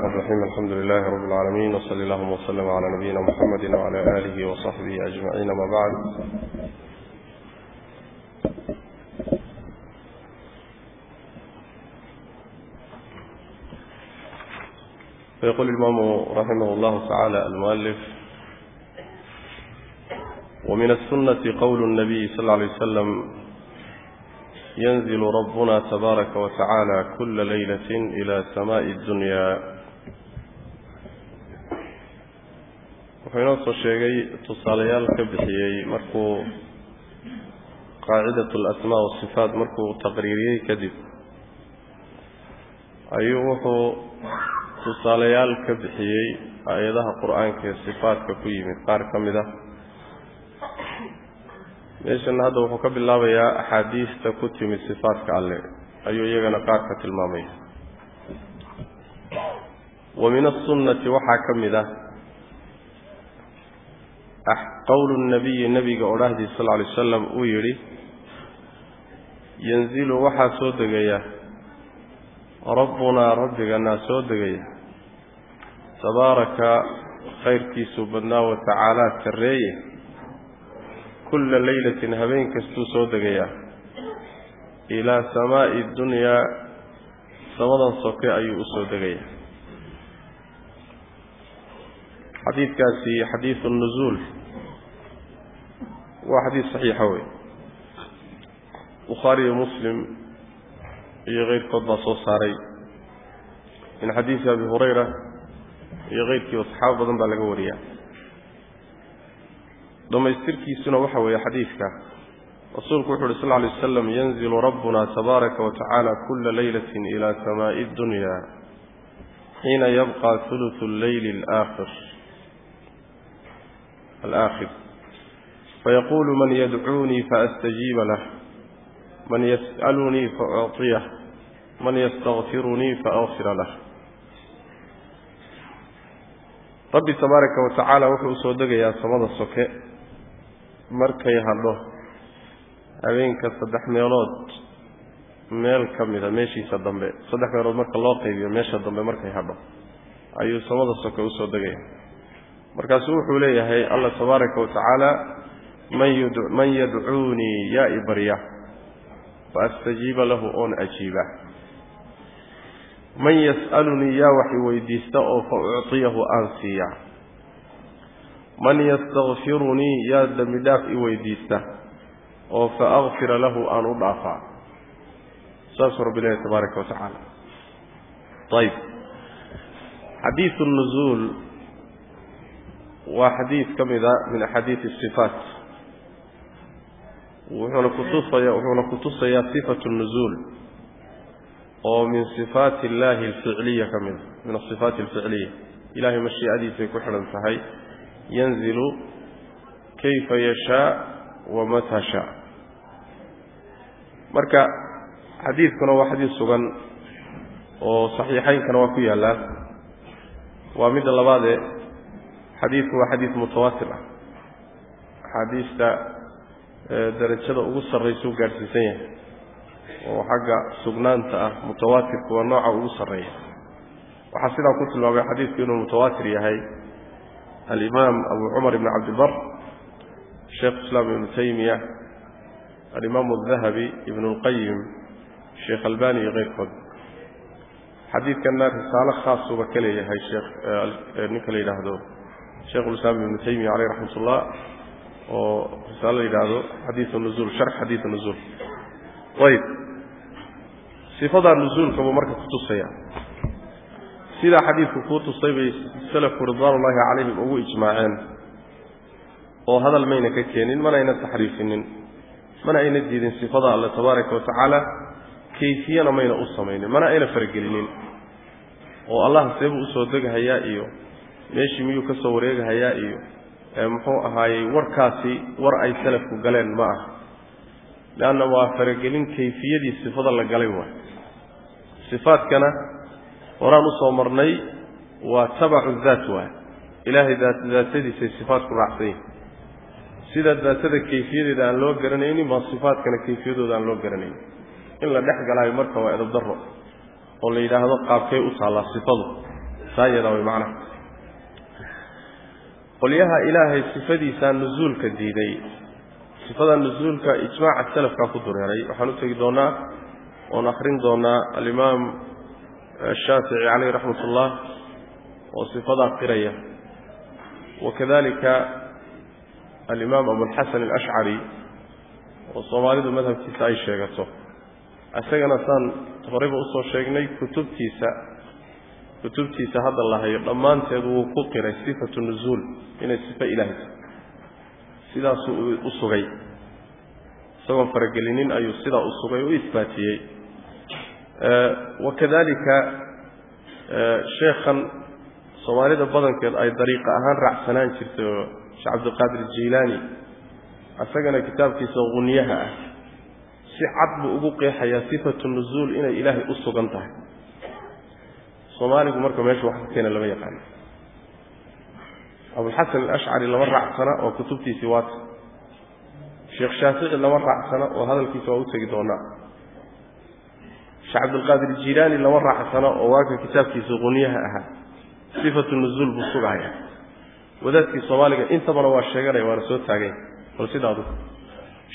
الرحمن الرحيم. الحمد لله رب العالمين وصلى اللهم وسلم على نبينا محمد وعلى آله وصحبه أجمعين. ما بعد فيقول الإمام رحمه الله تعالى المؤلف ومن السنة قول النبي صلى الله عليه وسلم ينزل ربنا تبارك وتعالى كل ليلة إلى سماء الدنيا. Wuxuu inoo soo sheegay tusaalayaal ka bixiyey markuu qaacidat alasmaa wasifaat markuu taqriiriyey kadib ayuu wuxuu tusaalayaal ka bixiyey aayadaha qur'aanka ee sifaatka ku yimid. Qaar ka mid ah meeshana hadda wuxuu ka bilaabayaa axaadiista ku timid sifaatka alle ayuu iyagana qaar ka tilmaamaya wa min asunnati waxaa ka mid ah qowlu nabiyi nabiga odhahdiis sal alay wasalam uu yidhi yanzilu waxaa soo degaya. Rabbunaa rabbiganaa soo degaya. Tabaaraka khayrkiisuu badnaa wa tacaalaa sarreeye kulla leylatin habeen kastuu soo degayaa ilaa samaa'i dunyaa samadan soke ayuu u soo degayaa xadiidkaasi xadiidu nuzuul. Waa xadiid saxiixa wey bukhaari iyo muslim iyo keyrkood baa soo saaray. Min xadiidi abi hurayra iyo keyrkiiba saxaabo badan baa laga wariyaa. Dhammaystirkiisuna waxa weeye xadiidka rasuulku wuxu uhi sal ly wasalam yanzilu rabbuna tabaaraka wa tacaala kula leylati ila samaa'i dunya xiina yabqa huluثu leyli alaakhir alaakhir fayaqulu man yadcuunii faastajiiba lah man yas'alunii faucطiyah man yastakfirunii faakfira lah rabbi tabaaraka wa tacaala wuxuu u soo degayaa samada soke markay hadho habeenka saddex meelood meel ka mida meeshiisa dambe saddex meelood marka loo qaybiyo meesha dambe markay hadho ayuu samada soke u soo degaya markaasuu wuxuu leeyahay allah tabaaraka wa tacaala man yadcuunii yaa i barya faastajiiba lahu oon ajiiba. Man yas'alunii yaa wax i weydiista oo fa ucطiyahu aan siiya. Man yastakfirunii yaa dembi dhaaf i weydiista oo fa akfira lahu aan u dhaafaa. Saasuu rabbi leeyahy tabaaraka wa ayb xadiidu nuzuul waa xadiid ka mida min axaadiidi sifaat. Wuxuuna kutusaya wuxuuna kutusayaa sifatu nuzuul oo min sifaati illaahi alficliya ka mida min asifaati alficliya. Ilahay mashiicadiisay ku xidhan tahay yanzilu kayfa yashaa wa mata shaa. Marka xadiidkuna waa xadiid sugan oo saxiixaynkana waa ku yaallaan waa midda labaadee xadiidku waa xadiid mutawaatir ah axaadiista darajada ugu sarraysuu gaadhsiisan yahay. Oo xagga sugnaanta ah mutawaatirku waa nooca ugu sarreeya. Waxaa sidaa ku tilmaamay xadiidku inuu mutawaatir yahay alimaam abu cumar ibn cabdilbar sheekh islaam ibnu taymiya alimaamu adahabi ibnu اlqayim sheekh albani iyo keyrkood xadiidkanna risaalo khaasuba ka leeyahay sheekh ninka la yidhaahdo sheikhulislaam ibnu taymiya caleyh raxmat ullah oo risaalo la yidhaahdo xadiiu nuzuul sharx xadiiu nuzuul. Ayb sifadaa nuzuulka buu marka kutusaya sidaa xadiidku kuu tusay bay salafku ridwaan ullaahi calayhim ugu ijmaaceen. Oo hadal mayna ka keenin mana ayna taxriifinin mana ayna diidin sifada alle tabaaraka wa tacaala kayfiyana mayna u samaynin mana ayna faragelinin. Oo allah seebuu u soo degahayaa iyo meeshii miyuu ka soo wareegahayaa iyo muxuu ahaayey warkaasi war ay salafku galeen ma ah leanna waa faragelin kayfiyadii sifada la galay waay. Sifaadkana horaan u soo marnay waa tabacu daat waay. Ilaahay daatadiisay raacsan yihiin sida daatada kayfiyadeeda aan loo garanaynin maa sifaadkana kayfiyadooda aan loo garanaynin. In la dhex galaayo marka waa edab daro oo la yidhaahdo qaabkay u taallaa sifadu. Saa iyadaa way macnaha qolyaha ilaahay sifadiisaa nuzuulka diiday. Sifada nuzuulka ijmaaca salafkaa ku dureeray. Waxaan u tegi doonaa oon akrin doonaa alimaam ashaafici caleyh raxmat ullah oo sifadaa qiraya. Wakadalika alimaam abulxasan alashcari oo soomaalidu madhabkiisa ay sheegato. Isagana saan horeyba u soo sheegnay kutubtiisa kutubtiisa hadda la hayo dhammaanteed wuu ku qiray sifatu nuzuul inay sifo ilaahay tahay. Sidaasuu u sugay. Isagoon faragelinin ayuu sidaa u sugay u isbaatiyey. Wakadalika sheekhan soomaalida badankeed ay dariiqa ahaan raacsanaan jirtay oo sheekh cabdilqaadir jiilaani isagana kitaabkiisa qunyaha ah si cad buu ugu qeexayaa sifatu nuzuul inay ilaahay u sugan tahay soomaaligu marka meesha wax ka keena lama yaqaano abulxasan alashcari lama raacsana oo kutubtiisii waata sheekh shaafici lama raacsana oo hadalkiisa waa u tegi doonaa sheekh cabdilqaadir jiilaani lama raacsana oo waaka kitaabkiisa qunyaha ahaa. Sifatu nuzuul buu sugahaya wadaadkii soomaaliga intabana waa sheeganaya waana soo taagay. Bal sidaa adu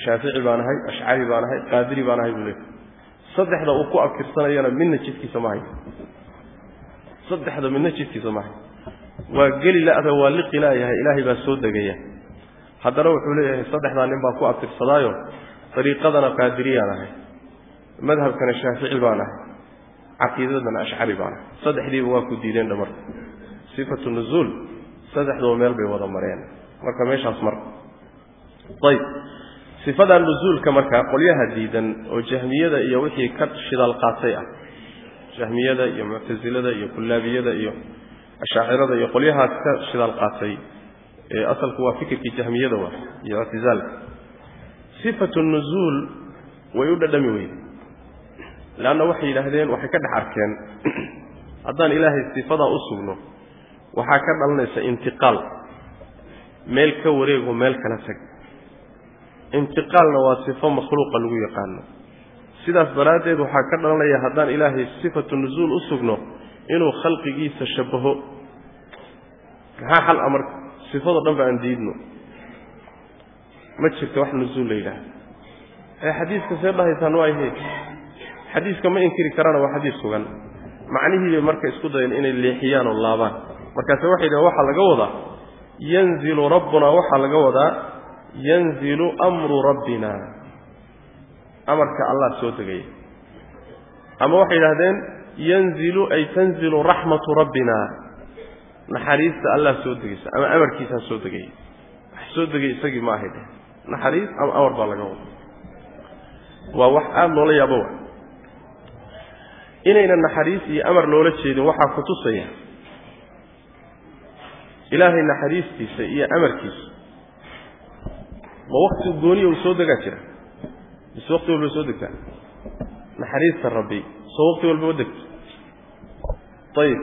shaafici baan ahay ashcari baan ahay qaadiri baan ahay buu leey saddexda uu ku abtirsanayana midna jidkiisa ma hayo saddexda midna jidkiisa ma hayo waa geli la'da waa liqi la'yahay ilaahay baa soo degaya. Haddana wuxuu leeyahay saddexdaa nin baa ku abtirsadaayo dariiqadana qaadiriyaan ahay. Madhabkana shaafici baan ahay. Caqiidadana ashcari baan ahay. Saddexdiiba waa ku diideen dhamarka sifatu nuzuul saddexdaba meel bay wada mareen. Marka meeshaas mar. Ayb sifada nuzuulka marka qolyaha diidan oo jahmiyada iyo wixii ka shidaal qaatay ah jahmiyada iyo muctasilada iyo kullaabiyada iyo ashaacirada iyo qolyahaas ka shidaal qaatay asalku waa fikirkii jahmiyada waa iyo ictizaalka sifatu nuzuul way u dhadhami weyde leanna waxay yidhaahdeen waxay ka dhex arkeen haddaan ilaahay sifadaa u sugno waxaa ka dhalanaysa intiqaal. Meel ka wareego meel kala tag. Intiqaalna waa sifo makhluuqa lagu yaqaano sidaas daraaddeed waxaa ka dhalanaya haddaan ilaahay sifatu nuzuul u sugno inuu khalqigiisa shabaho maxaa xal a marka? Sifado dhan ba aan diidno. Ma jirto wax nuzuul la yidhaahdo. Ee xadiiska see dhahaysaan waa ihe xadiiska ma inkiri karana waa xadiis sugan. Macnihii bay marka isku dayeen inay leexiyaan oo laabaan. Markaase waxay dhahen waxaa laga wadaa yanzilu rabbuna waxaa laga wadaa yanzilu amru rabbina amarka allah soo degaya ama waxay yidhahdeen yanzilu ay tanzilu raxmatu rabbina. Naxariista allah soo degaysa ama amarkiisaa soo degaya wax soo degay isagii ma ahay dheh naxariis ama amar baa laga wada waa wax aada loola yaabo wa. Inayna naxariis iyo amar loola jeedin waxaa ku tusaya ilaahay naxariistiisa iyo amarkiisa. Ma wakti gooniya uu soo degaa jira mise wakti walba soo degtaa? Naxariista rabbi. Soo wakti walba degto ayib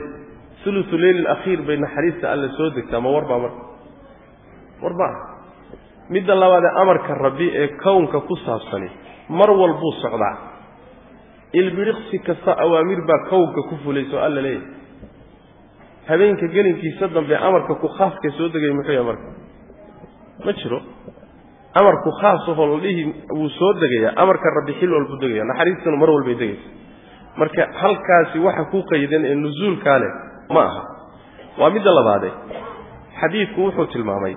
ulusu leyl alakhiir bay naxariista alle soo degtaa ma war baa marka war ma ah midda labaadee amarka rabbi ee kownka ku saabsani mar walbuu socdaa. Ilbiriqsi kasta awaamir baa kownka ku fulayso alla leeyahay. Habeenka gelinkiisa dambe amarka ku khaaska soo degaya muxuu yahay marka? Ma jiro amarku khaasahoo la dhihi wuu soo degayaa. Amarka rabbi xil walbuu degaya naxariistanu mar walbay degaysa. Marka halkaasi waxa ku qaydan ee nusuulkaa leh ma aha. Waa midda labaade. Xadiidku wuxuu tilmaamay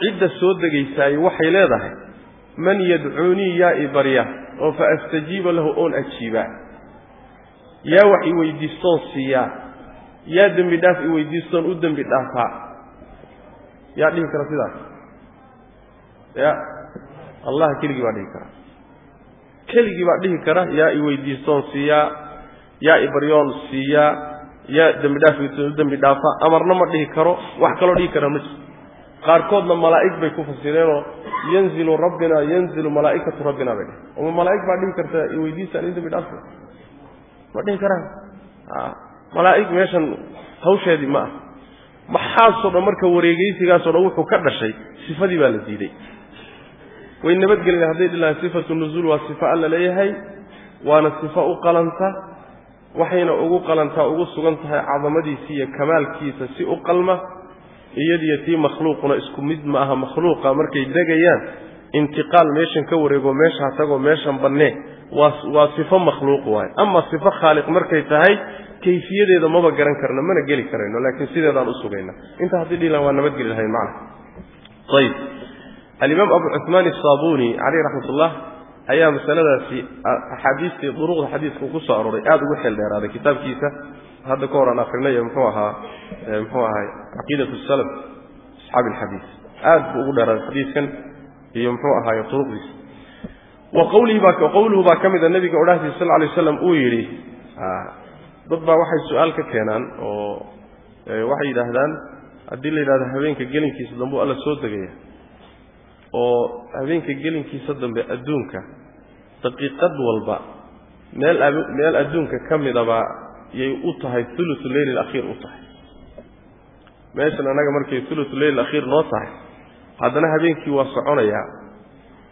cidda soo degaysaay waxay leedahay man yadcuunii yaa i barya oo fa astajiiba lahu oon ajiibaa yaa wax i weydiistoon siiyaa yaa dembi dhaaf i u dembi dhaafaa. Yaa dhihi kara sidaas ya. Allah keligii baa dhihi kara keligii baa dhihi kara yaa i weydiistoon siiyaa yaa i baryoon siiyaa yaa dembi dhaaf u dembi dhaafa amarna ma dhihi karo wax kaloo dhihi kara ma jiro qaarkoodna malaa'ig bay ku fasireenoo yanzilu rabbina yanzilu malaa'ikatu rabbina bay dheh oma malaa'ig baa dhihi karta i weydiistaan in dembi dhaafka ma dhihi karaan malaa'ig meeshan hawsheedii ma ah. Maxaasoo dhan marka wareegeysigaasoo dhan wuxuu ka dhashay sifadii baa la diiday way nabadgelina hadday dhilahay sifatu nuzuul waa sifo alla leeyahay waana sifo u qalanta waxayna ugu qalantaa ugu sugan tahay cadamadiisa iyo kamaalkiisa si u qalma iyadiyo tii makhluuquna isku mid ma aha makhluuqa. Markay degayaan intiqaal meeshan ka wareego meeshaa tagoo meeshan bannee waa sifo makhluuq waaye. Ama sifo khaaliq markay tahay kayfiyadeeda maba garan karno mana geli karayno laakiin sideedaan u sugayna. Inta haddii dhiilan waa nabadgeli lahayn macna. Ayib alimaam abu cuثmaan الsaabuni caleyh raxmat ullah ayaa masaladaasi axaadiistii duruqda xadiiska ku soo aroray aada ugu xeel dheeraaday kitaabkiisa hadda ka hor aan akrinay muxuu ahaa muxuu ahay caqiidat salaf asxaabi alxadiis aad buu ugu dheeraaday xadiiskan iyo muxuu ahaaye duruqdiisa wa qawlihi baa qowluhu baa ka mida nabiga odhahdiisa sal lay waslam uu yidhi dad baa waxay su-aal ka keenaan oo waxay yidhaahdaan haddii la yidhahdo habeenka gelinkiisa dambe alla soo degaya oo habeenka gelinkiisa dambe adduunka daqiiqad walba meel meel adduunka ka midaba yay u tahay ulutu leyl alakhiir u tahay. Meeshan annaga markay ulutu leyl alakhiir noo tahay haddana habeenkii waa soconayaa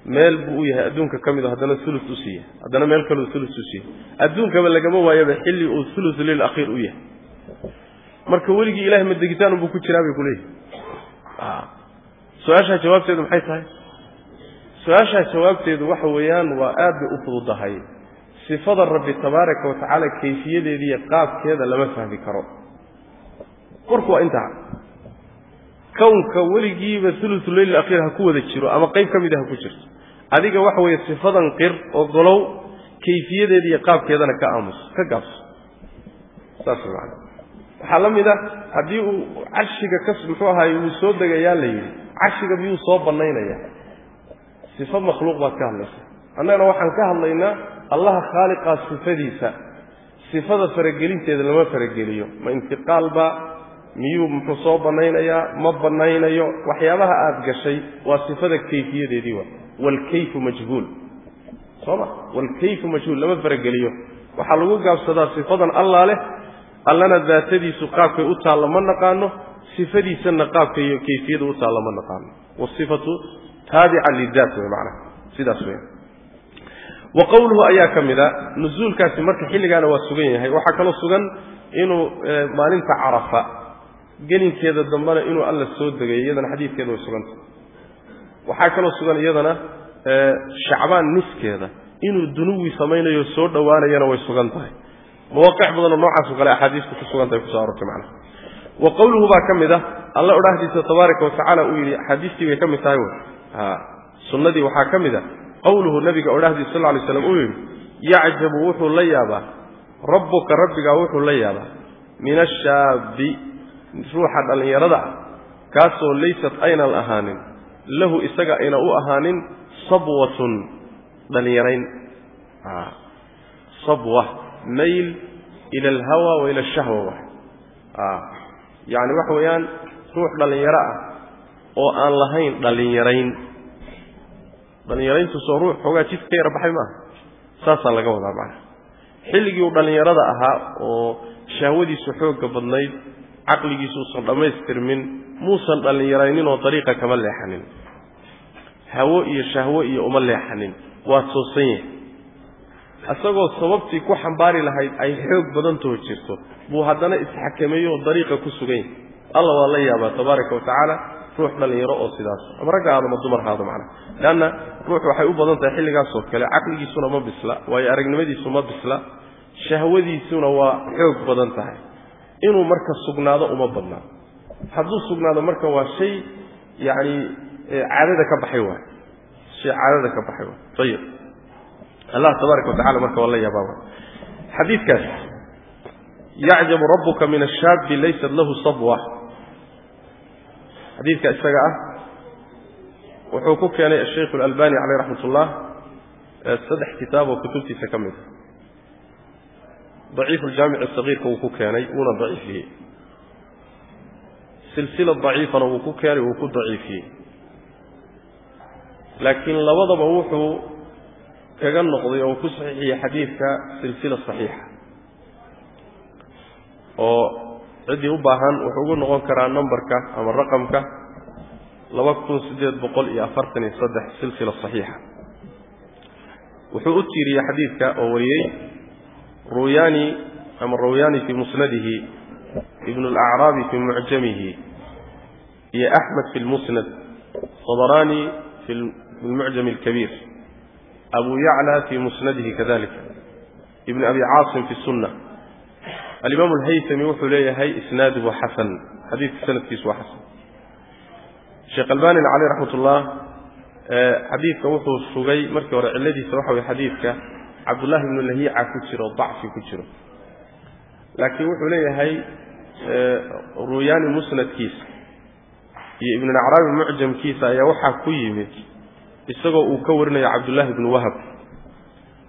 meel buu u yahay adduunka ka mid o haddana ulu u siiya haddana meel kaleu ulu u siiya. Adduunkaba lagama waayaba xilli uu ulutu leyl akhiir u yahay. Marka weligii ilahay ma degitaan unbuu ku jiraa bay kuleeyihi su'aashaa jawaabteedu maxay tahay? Su'aashaa jawaabteedu waxa weeyaan waa aad bay u fududahay. Sifada rabbi tabaaraka wa tacaala kayfiyadeediiyo qaabkeeda lama fahmi karo. Warku waa intaa. Kownka weligiiba ulutu leyl akhiir ha ku wada jiro ama qayb ka mida ha ku jirto. Adiga waxa weeye sifadan qir oo golow kayfiyadeeda iyo qaabkeedana ka aamus ka gaabso. Saas man waxaa la mid a haddii uu carshiga ka muxuu ahaay uu soo degayaa la yidhi carshiga miyuu soo bannaynaya. Sifo makhluuq baad ka hadlaysa. Annagana waxaan ka hadlaynaa allaha khaaliqaa sifadiisa. Sifada faragelinteeda lama farageliyo. Ma intiqaalba miyuu muxuu soo bannaynayaa ma bannaynayo? Waxyaabaha aada gashay waa sifada kayfiyadeedii wa waalkayfu majhuul. Soo ma? Waalkayfu majhuul lama farageliyo. Waxaa lagu gaabsadaa sifadan allaa leh. Allana daatadiisu qaabkay u taalla ma naqaano sifadiisana qaabka iyo kayfiyada u taalla ma naqaano. Wasifatu taabica lidaat wey macnaha. Sidaas weya wa qowluhu ayaa ka mid a nusuulkaasi marka xilligaana waa sugan yahay. Waxaa kaloo sugan inuu maalinta carafa. Gelinkeeda dambena inuu alla soo degay iyadana xadiidkeeda way sugantah waxaa kaloo sugan iyadana shacbaan niskeeda. Inuu dunuwi samaynayo soo dhowaanayana way sugan tahay. Mawaaqic badanoo noocaasoo kale axaadiistu ku sugan tahay kuso arortay macnaha wa qowluhu baa ka mid ah alla odhahdiisa tabaaraka watacaala uu yidhi axaadiistii bay ka mid tahay sunnadii waxaa ka mid a qowluhu nabiga odhahdiisa sal lay slam uu yidhi yacjabu wuxuu la yaabaa rabbuka rabbigaa wuxuu la yaabaa min ashaabi ruuxa dhallinyarada ah kaasoo laysat aynan ahaanin lahu isaga ayna u ahaanin sabwatun dhallinyarayn. Sabwa mayl ila alhawa wa ila ashahwa wa yacni waxa weeyaan ruux dhallinyaro ah oo aan lahayn dhallinyarayn. Dhallinyarayntu soo ruux xoogaa jidka ka yara baxay maaha saasaa laga wadaa macnaha. Xilligii uu dhallinyarada ahaa oo shahwadiisu xoogga badnayd caqligiisuusan dhammaystirmin muusan dhallinyaraynin oo dariiqa kama leexanin. Hawo iyo shahwo iyo uma leexanin. Waa toosan yahay isagoo sababtii ku xambaari lahayd ay xoog badantaho jirto buu haddana isxakameeyo dariiqa ku sugan yahay alla waa la yaabaa tabaaraka wa ruux dhallinyaro oo sidaas. Ama ragga aado ma dumar haado macnaha leanna ruux waxay u badan tahay xilligaasoo kale caqligiisuna ma bisla waayo aragnimadiisu ma bisla shahwadiisuna waa xoog badan tahay. Inuu marka sugnaado uma badnaa hadduu sugnaado marka waa shay yacni caadada ka baxay waay shay caadada ka baxay waay ayib allah tabaaraka wa tacala marka waa la yaabaa. Xadiidkaas yacjabu rabbuka min ashaabi laysat lahu sabwa. Xadiidka isaga ah wuxuu ku keenay ashaykhu alalbani caleyh raxmat ullah saddex kitaab oo kutubtiisa ka mid daciifu aljaamic asagiirka wuu ku keenay wuuna daciifiyey. Silsila daciifana wuu ku keenay wuu ku daciifiyey. Laakiin labadaba wuxuu kaga noqday oo ku saxiixiyey xadiidka silsila saxiixa. Oo ciddii u baahan wuxuu ugu noqon karaa numberka ama raqamka laba kun siddeed boqol iyo afartan iyo saddex silsila saxiixa. Wuxuu u tiiriyey xadiidka oo wariyey ruyaani ama rawyaani fii musnadihi ibnu alacraabi fii mucjamihi iyo axmed fi lmusnad طabarani fi lmucjam اlkabiir abu yacla fii musnadihi kadalika ibn abi caasim fi sunna alimaam alhaytami wuxuu leeyahay isnaaduhu xasan xadiidka sanadkiisu waa xasan sheekh albanina caleyh raxmat ullah xadiidka wuxuu sugay markii hore cilladiisa waxa weye xadiidka cabdullahi ibnu lahiica ku jiro dacfi ku jiro. Laakiin wuxuu leeyahay ruyaani musnadkiisa iyo ibnulacraabi mucjamkiisa ayaa waxaa ku yimid isagoo uu ka warinayo cabdullahi ibnu wahab.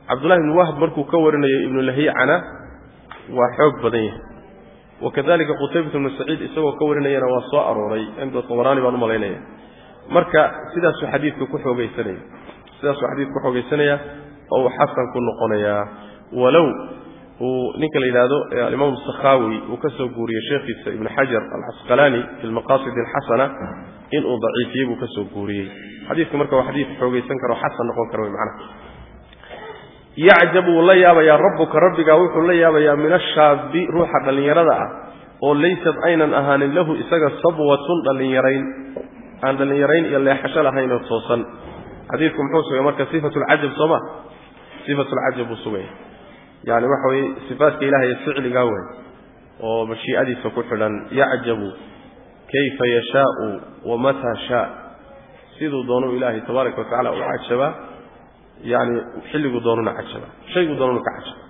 Cabdullahi ibnu wahab markuu ka warinayo ibnu lahiicana waa xoog badan yahay. Wakadalika qutaybata ibnu saciid isagoo ka warinayana waa soo arooray cinda tabaraani baan u malaynaya. Marka sidaasuu xadiidka ku xoogeysanaya sidaasuu xadiidka ku xoogeysanaya oo uu xasan ku noqonayaa. Walow uu ninka la yidhaahdo alimaam sakhaawi uu ka soo guuriyey sheekhiisa ibnu xajar alcasqalaani fi lmaqaasid alxasana inuu daciifiyey buu ka soo guuriyey. Xadiidka marka waa xadiid xoogeysan karo xasan noqon kara wy macnaha. Yacjab wuu la yaabayaa rabbuka rabbigaa wuxuu la yaabayaa min ashaabi ruuxa dhallinyarada ah oo laysad aynan ahaanin lahu isaga sabwatun dhallinyarayn aan dhallinyarayn iyo leexasho lahaynoo toosan. Xadiidku muxuu sugay marka sifatu lcajab soo ma? Sifatu lcajab buu sugaya yani waxa weye sifaatka ilahay ee ficligaa wey oo mashiicadiisa ku xidhan yacjabu kayfa yashaau wamataa shaa. Siduu doonuu ilaahay tabaaraka watacala u cajabaa yani xilliguu doonuna cajaba shayguu doonuna ka cajaba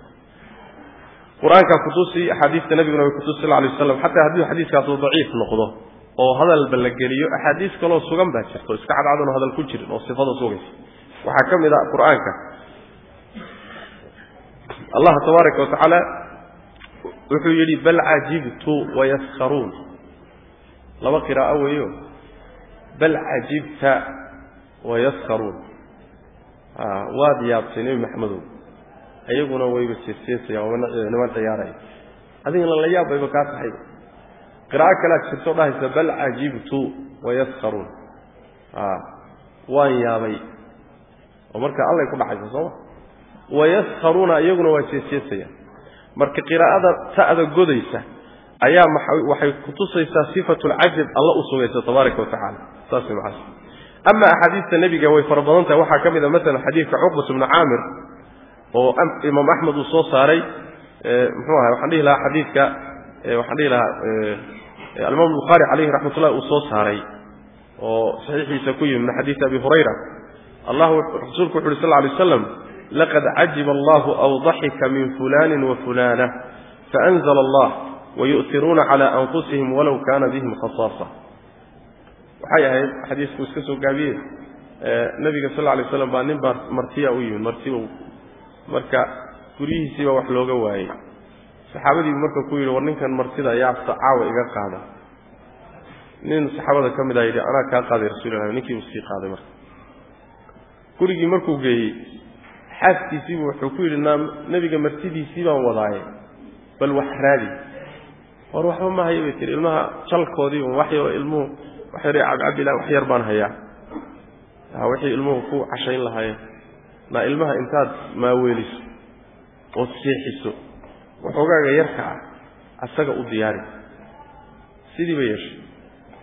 qur'aankaa kutusi axaadiista nabiguna way kutusi sal lay waslam xataa haddii xadiiskaasu daciif noqdo oo hadalba la geliyo axaadiis kaloo sugan baa jirta oo iska cadcadano hadal ku jirin oo sifada sugaysa waxaa ka mid a qur'aanka allah tabaaraka wa tacaala wuxuu yidhi bal cajibtu wayaskharuun laba qiraa'o weeyo. Bal cajibta wayaskharuun waad yaabtay nebi maxamedow. Ayaguna wayba jeesjeesayaan niman ciyaaraya adigana la yaab bayba kaa tahay qiraa'o kalead jirto dhahaysa bal cajibtu wayaskharuun waan yaabay. Oo marka allay ku dhacaysa sooma wayaskharuuna iyaguna waa jeesjeesayaan marka qiraa'ada ta'da godaysa ayaa waxay kutusaysaa sifatu lcajab alla u sugaysa tabaaraka wa tacaala saas macana ama axaadiista nebiga way fara badan tahay waxaa ka mid a masalan xadiidka cuqbat bnu caamir oo imaam axmed uu soo saaray muxuu ahay waxaan dhihi lahaa xadiidka waxaan dhihi lahaa alimaam bukhaari calayhi raxmat ullahi uu soo saaray oo saxiixiisa ku yimi min xadiidi abi hurayra allah rasuulku wuxu uhi sal lla alay waslam laqad cajiba allahu aw daxika min fulani wa fulana faanzla allah wayu'tiruuna cala anfusihim walow kana bihim khasaasa waxay ahayd xadiisku iska soo gaabiye nabiga sal lay slam baa nin baa martiya u yimid martiba marka guryihiisiibaa wax looga waayey saxaabadiibu marka ku yidhi war ninkan martida yaabta caawa iga qaada nin saxaabada ka mid a yidhi anaa kaa qaaday rasuulilah ninkiibu sii qaaday marka gurigii markuu geeyey xaaskiisiibu wuxuu ku yidhi nebiga martidiisii baan wadaaye. Bal wax raadi. War waxba ma hayo bay tiri ilmaha jalkoodii waxyo ilmuhu wax yar cabcabilah wax yar baan hayaa. Wixii ilmuhu ku cashayn lahaayeen. Naa ilmaha intaad maaweeliso ood seexiso waxoogaaga yarka ah asaga u diyaari. Sidii ba yeeshay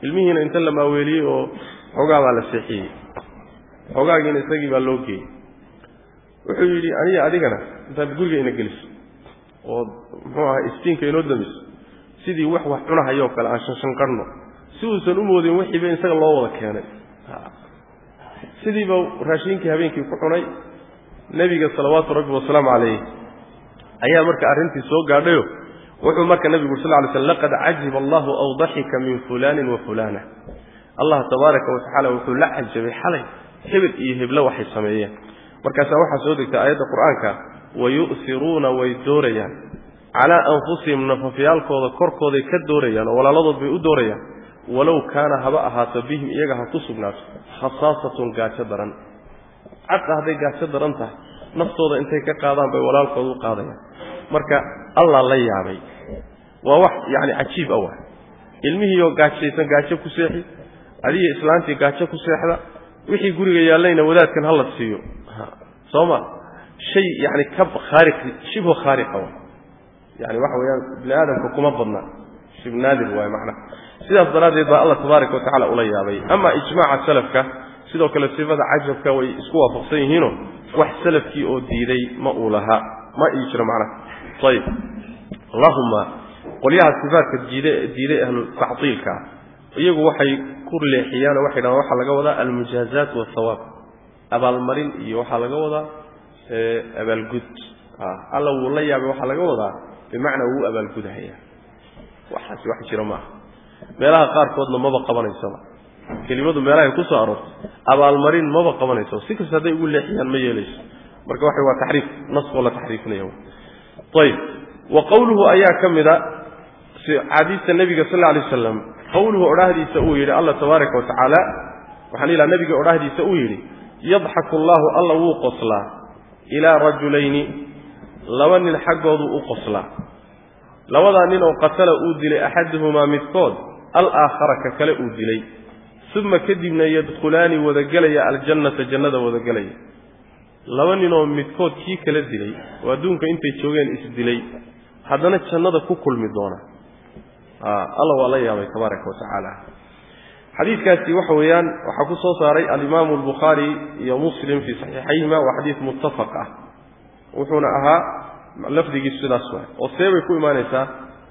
ilmihiina inta la maaweeliyey oo xoogaa baa la seexiyey. Xoogaagiina isagii baa loo geeyey wuxuu yidhi aniga adigana intaad guriga ina geliso ood muxuu ahaa istiinka inoo damiso sidii wax wax cunahayoo kale aan shanshanqarhno si uusan u moodin wixiiba isaga loo wada keenay. Sidiiba raashiinkii habeenkii ku cunay nebiga salawaatu rabbi wasalaamu calayh ayaa marka arrintii soo gaadhayo wuxuu marka nebigu sal ly slm laqad cajiba allahu aw daxika min fulanin wa fulana allah tabaaraka wa wuxuu la cajabay xalay hebel iyo heblo waxay sameeyeen markaasaa waxaa soo degtay aayadda qur'aanka wayu'siruuna way doorayaan. Calaa anfusihim nafafyaalkooda korkooday ka doorayaan oo walaaladood bay u doorayaan walow kaana haba ahaato bihim iyaga ha ku sugnaato. Khasaasatun gaajo daran. Cadda hadday gaajo daran tahay naftooda intay ka qaadaan bay walaalkooda u qaadayaan. Marka allah la yaabay. Waa wax yacni cajiib ah waa. Ilmihiioo gaajaysan gaajo ku seexi adiga islaantii gaajo ku seexda wixii guriga yaallayna wadaadkan hala siiyo soo ma shay yacni ka khaariq shibhu khaariqa wa yani waxa weeyaan bini aadamka kuma badna. Shib naadir waay macnaha sidaas daraaddeed baa allah tabaaraka watacala ula yaabay. Ama ijmaaca salafka sidoo kale sifada cajabka way isku waafaqsan yihiino wax salafkii oo diiday ma uu lahaa. Ma ii jiro macnaha ayib allahuma qolyaha sifaatka diid diiday ahlu tactiilka ah iyagu waxay ku leexiyaan waxay dhahaan waxaa laga wadaa almujaazaat waathawaab abaalmarin iyo waxaa laga wadaa abaalgud. Alla wuu la yaabay waxaa laga wadaa bimacnaa wuu abaalgudahaya waxaasi wax jira maaha. Meelaha qaarkoodna maba qabanaysaba kelimadu meelahay ku soo aroortay abaalmarin maba qabanayso. Si kasta hadday ugu leexiyaan ma yeelayso. Marka waxa waa taxriif naskoo la taxriifinaya ayib wa qowluhu ayaa ka mida xaadiista nebiga sal alay waslam qowluhu odhaahdiisa uu yidhi alla tabaaraka wa waxaan ilaa nebiga odhaahdiisa uu yidhi yadxaku allaahu alla wuu qoslaa. Ilaa rajulayni laba nin xaggoodu u qoslaa. Labadaa nin oo qatala uu dilay axaduhumaa midkood alaakhara ka kale uu dilay. Uma kadibna yadkhulaani wadagelaya aljannata jannada wadagelaya laba ninoo midkood kii kala dilay oo adduunka intay joogeen isdilay haddana jannada ku kulmi doona. Alla waa la yaabay tabaaraka wa tacaala xadiidkaasi waxa weeyaan waxaa ku soo saaray alimaamu albukhaari iyo muslim fii saxiixayhima waa xadiid muttafaq ah. Wuxuuna ahaa lafdigiisu sidaas waay. Oo see bay ku imaanaysaa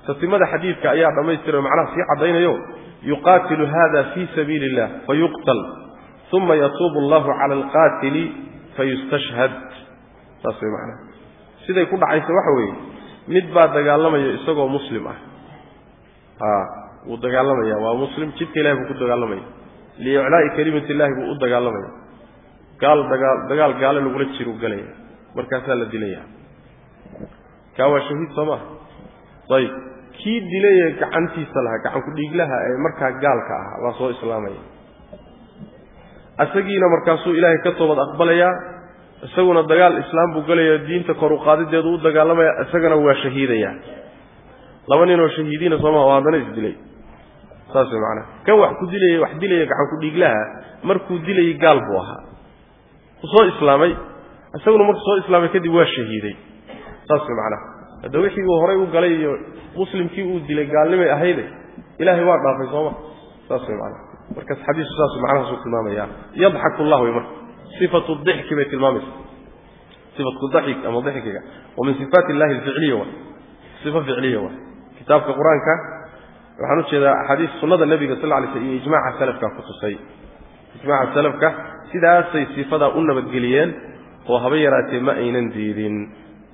tatimada xadiidka ayaa dhammaystira macnaha sii caddaynayo. Yuqaatilu hada fii sabiili illah fayuqtal uma yatuubu allahu cala alqaatili fayustashhad. Saas way macnaha. Siday ku dhacaysa waxa weeye mid baa dagaalamaya isagoo muslim ah wuu dagaalamaya. Waa muslim jidka ilahi buu ku dagaalamaya. Liiclaa'i kelimati illahi buu u dagaalamaya. Gaal dagaa dagaal gaale lagula jiru galaya. Markaasaa la dilaya. Kaa waa shahiid soo maha ayib. Kii dilaye gacantiisa lahaa gacan ku-dhiiglaha ee markaa gaalka ahaa waa soo islaamaya. Isagiina markaasuu ilaahay ka toobad aqbalayaa isaguna dagaal islaam buu gelaya diinta kor u qaadideedu u dagaalamaya isagana waa shahiidaya. Laba ninoo shahiidiina sooma oo haddana isdilay saas way macanaha kan wax ku dilaya wax dilaya gacan ku-dhiiglaha markuu dilayay gaal buu ahaa. U soo islaamay isaguna markuu soo islaamay kadib waa shahiiday. Saas way macanaha hadda wixii uu horay u galay iyo muslimkii uu dilay gaalnimay ahayde ilaahay waa dhaafay sooma saas way macanaha markaas xadiisku saas macnahaasuu tilmaamaya. Yadxaku llah wey marka sifatu dixki bay tilmaamaysa sifatu daxik ama dixkiga. Wa min sifaat illahi alficliya wa. Sifa ficliya wa. Kitaabka qur'aanka waxaan u axaadiis sunnada nebiga sal lay sl iyo ijmaca salafka ku tusay. Salafka sidaasay sifadaa u nabadgeliyeen oo haba yaraatee ma aynan diidin.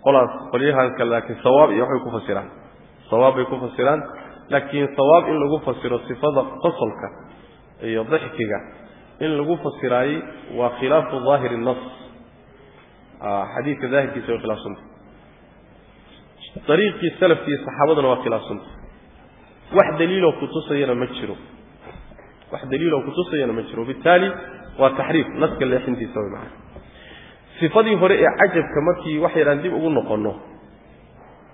Qolaas qolyahanka laakiin sawaab iyo waxbay ku fasiraan. Sawaab bay ku fasiraan laakiin sawaab in lagu fasiro sifada qosolka iyo dixkiga in lagu fasiraayey waa khilaafu daahiri nas xadiidka daahirkiisa way khilaafsanta dariiqii salafkiiyo saxaabaduna waa khilaafsanta wax daliiloo kutusayana ma jiro. wax daliiloo kutusayana ma jiro. Bitaali waa taxriif naska leexintiisa way macana sifadii hore ee cajabka markii waxaydhaan dib ugu noqonno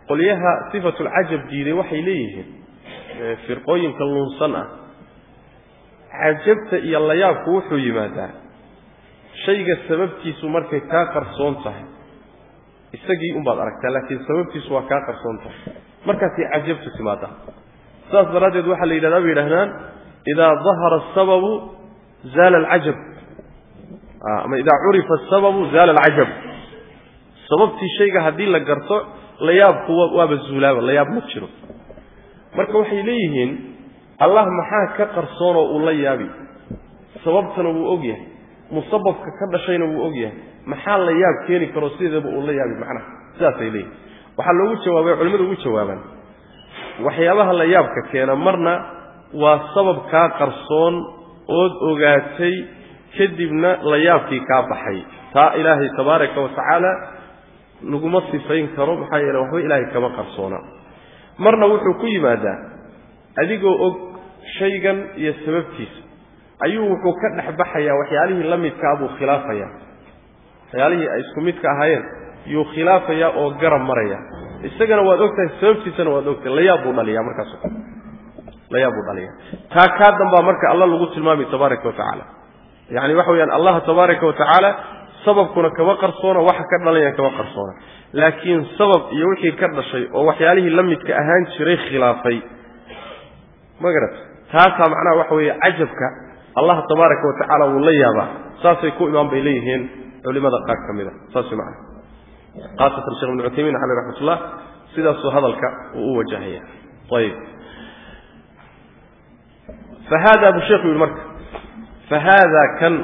qolyaha sifatulcajab diiday waxay leeyihiin firqooyinka lunsan ah. Cajabta iyo layaabku wuxuu yimaadaa shayga sababtiisu markay kaa qarsoon tahay. Isagii unbaad aragtaa laakiin sababtiisu waa kaa qarsoon tahay. Markaasay cajabtu timaadaa saas daraaddeed waxaa la yidhahdaa bay yidhahdaan idaa dahara asababu zaala alcajab ama idaa curifa asababu zaala alcajab sababtii shayga haddii la garto layaabku waaba zuulaaba layaab ma jiro. Marka waxay leeyihiin allah maxaa ka qarsoonoo uu la yaabi? Sababtana wuu og yahay. Musababka ka dhashayna wuu og yahay. Maxaa la yaab keeni karo sideedaba uu la yaabi macnaha? Sidaasay leeyihiin waxaa loogu jawaabay culimmadu ugu jawaabaan waxyaabaha la yaabka keena marna waa sabab kaa qarsoon ood ogaatay kadibna la yaabkii kaa baxay. Taa ilaahay tabaaraka wa tacaala laguma sifayn karo maxaa yeele waxba ilaahay kama qarsoona. Marna wuxuu ku yimaadaa adigoo og shaygan iyo sababtiisa. Ayuu wuxuu ka dhex baxayaa waxyaalihii la midkaa buu khilaafayaa. Waxyaalihii ay isku midka ahaayeen yuu khilaafayaa oo garab maraya isagana waad ogtahay sababtiisana waad ogtahay. Layaab buu dhaliyaa markaaso layaab buu dhaliyaa. Taa kaa dambaa marka alla lagu tilmaamay tabaaraka wa tacaala. Yacni waxa weyaan allah tabaaraka wa tacaala sababkuna kama qarsoona waxa ka dhalanya kama qarsoona. Laakiin sabab iyo wixii ka dhashay oo waxyaalihii la midka ahaan jiray khilaafay. Ma garat taasaa macnaha waxa weeye cajabka allah tabaaraka wa tacaala wuu la yaabaa. Saasay ku imaan bay leeyihiin culimada qaar ka mid a saas way khaasatan sheekh ibnu cuthaymiin caleyh raxmatullah sidaasuu hadalka uu u wajahaya ayib fa haada buu sheekhu yihi marka fa haada kan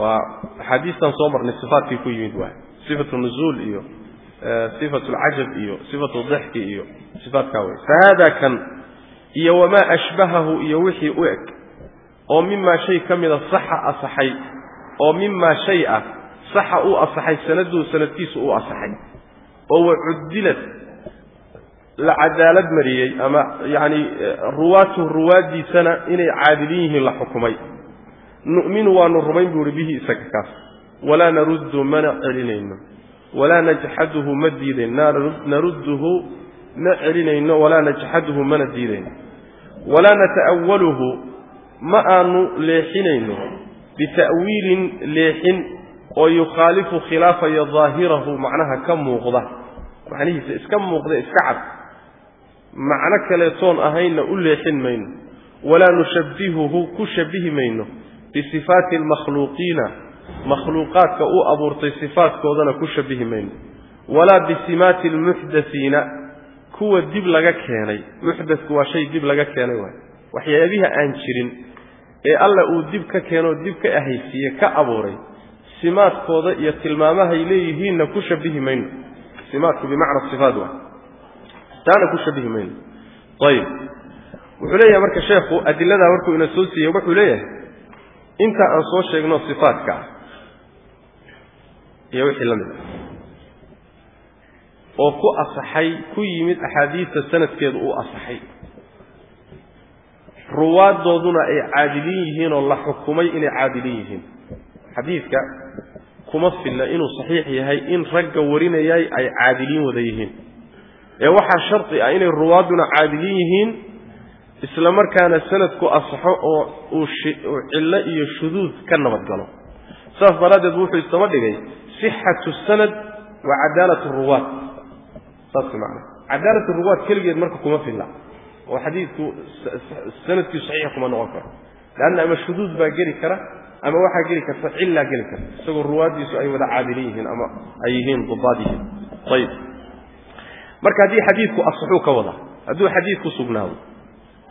waa axaadiistan soo marnay sifaatkii ku yimid waay sifatu nuzuul iyo sifatu alcajab iyo sifatu dixki iyo sifaatkaa wey fa haada kan iyo wamaa ashbahahu iyo wixii u eg oo mimaa shay ka mida saxa asaxay oo mimaa shay ah saxa uu asaxay sanaduu sanadkiisu uu asaxay. Oo wacudilad la cadaalad mariyey ama yacani ruwaatuhu ruwaaddiisana inay caadilin yihiin la xukumay. Nu'minu waanu rumayn buu ihi bihi isaga kaas. Walaa naruddu mana celinayno. Walaa najxaduhu ma diidayno. Narudduhu ma celinayno. Walaa najxaduhu mana diidayno. Walaa nata'awaluhu ma aanu leexinayno. Bita'wiilin leexin oo yukhaalifu khilaafaya daahirahu macnaha ka muuqda. Macnihiisa iska muuqda iska cad. Macno kaleetoon ahaynna u leexin mayno. Walaa nushabbihuhu ku shabihi mayno. Bisifaati almakhluuqiina makhluuqaadka uu abuurtay sifaatkoodana ku shabihi mayno. Walaa bisimaati almuxdathiina kuwa dib laga keenay. Muxdatku waa shay dib laga keenay waay. Waxyaabiha aan jirin ee alla uu dib ka keenoo dib ka ahaysiiye ka abuuray simaadkooda iyo tilmaamahay leeyihiinna ku shabihi mayno. Simaadku bimacna sifaat waay taana ku shabihi mayno. Ayib. Wuxuu leeyahay marka sheekhu adiladaa markuu ina soo siiyey wuxuu leeyahay inta aan soo sheegno sifaatka ah iyo wixii la mid ah oo ku asaxay ku yimid axaadiista sanadkeedu uu asaxay. Ruwaaddooduna ay caadiliin yihiin oo la xukumay inay caadiliin yihiin xadiidka kuma filla inuu saxiix yahay in ragga warinayay ay caadiliin wada yihiin. Ee waxaa shardi ah inay ruwaadduna caadiliin yihiin isla markaana sanadku asaxo oo uu cillo iyo shuduud ka nabad galo saas daraaddeed wuxuu isdaba dhigay sixatu sanad wa cadaalat ruwaad. Saas macana cadaalat ruwaad keligeed marka kuma filla oo xadiidku sanadkiisu saxiixa kuma noqon karo. Leanna ama shuduud baa geli kara ama waxaa geli karta cillaa geli karta. Isagoo ruwaaddiisu ay wada caadilin yihiin ama ay yihiin dubaad yihiin. Ayib marka haddii xadiidku asaxuu ka wada hadduu xadiidku sugnaado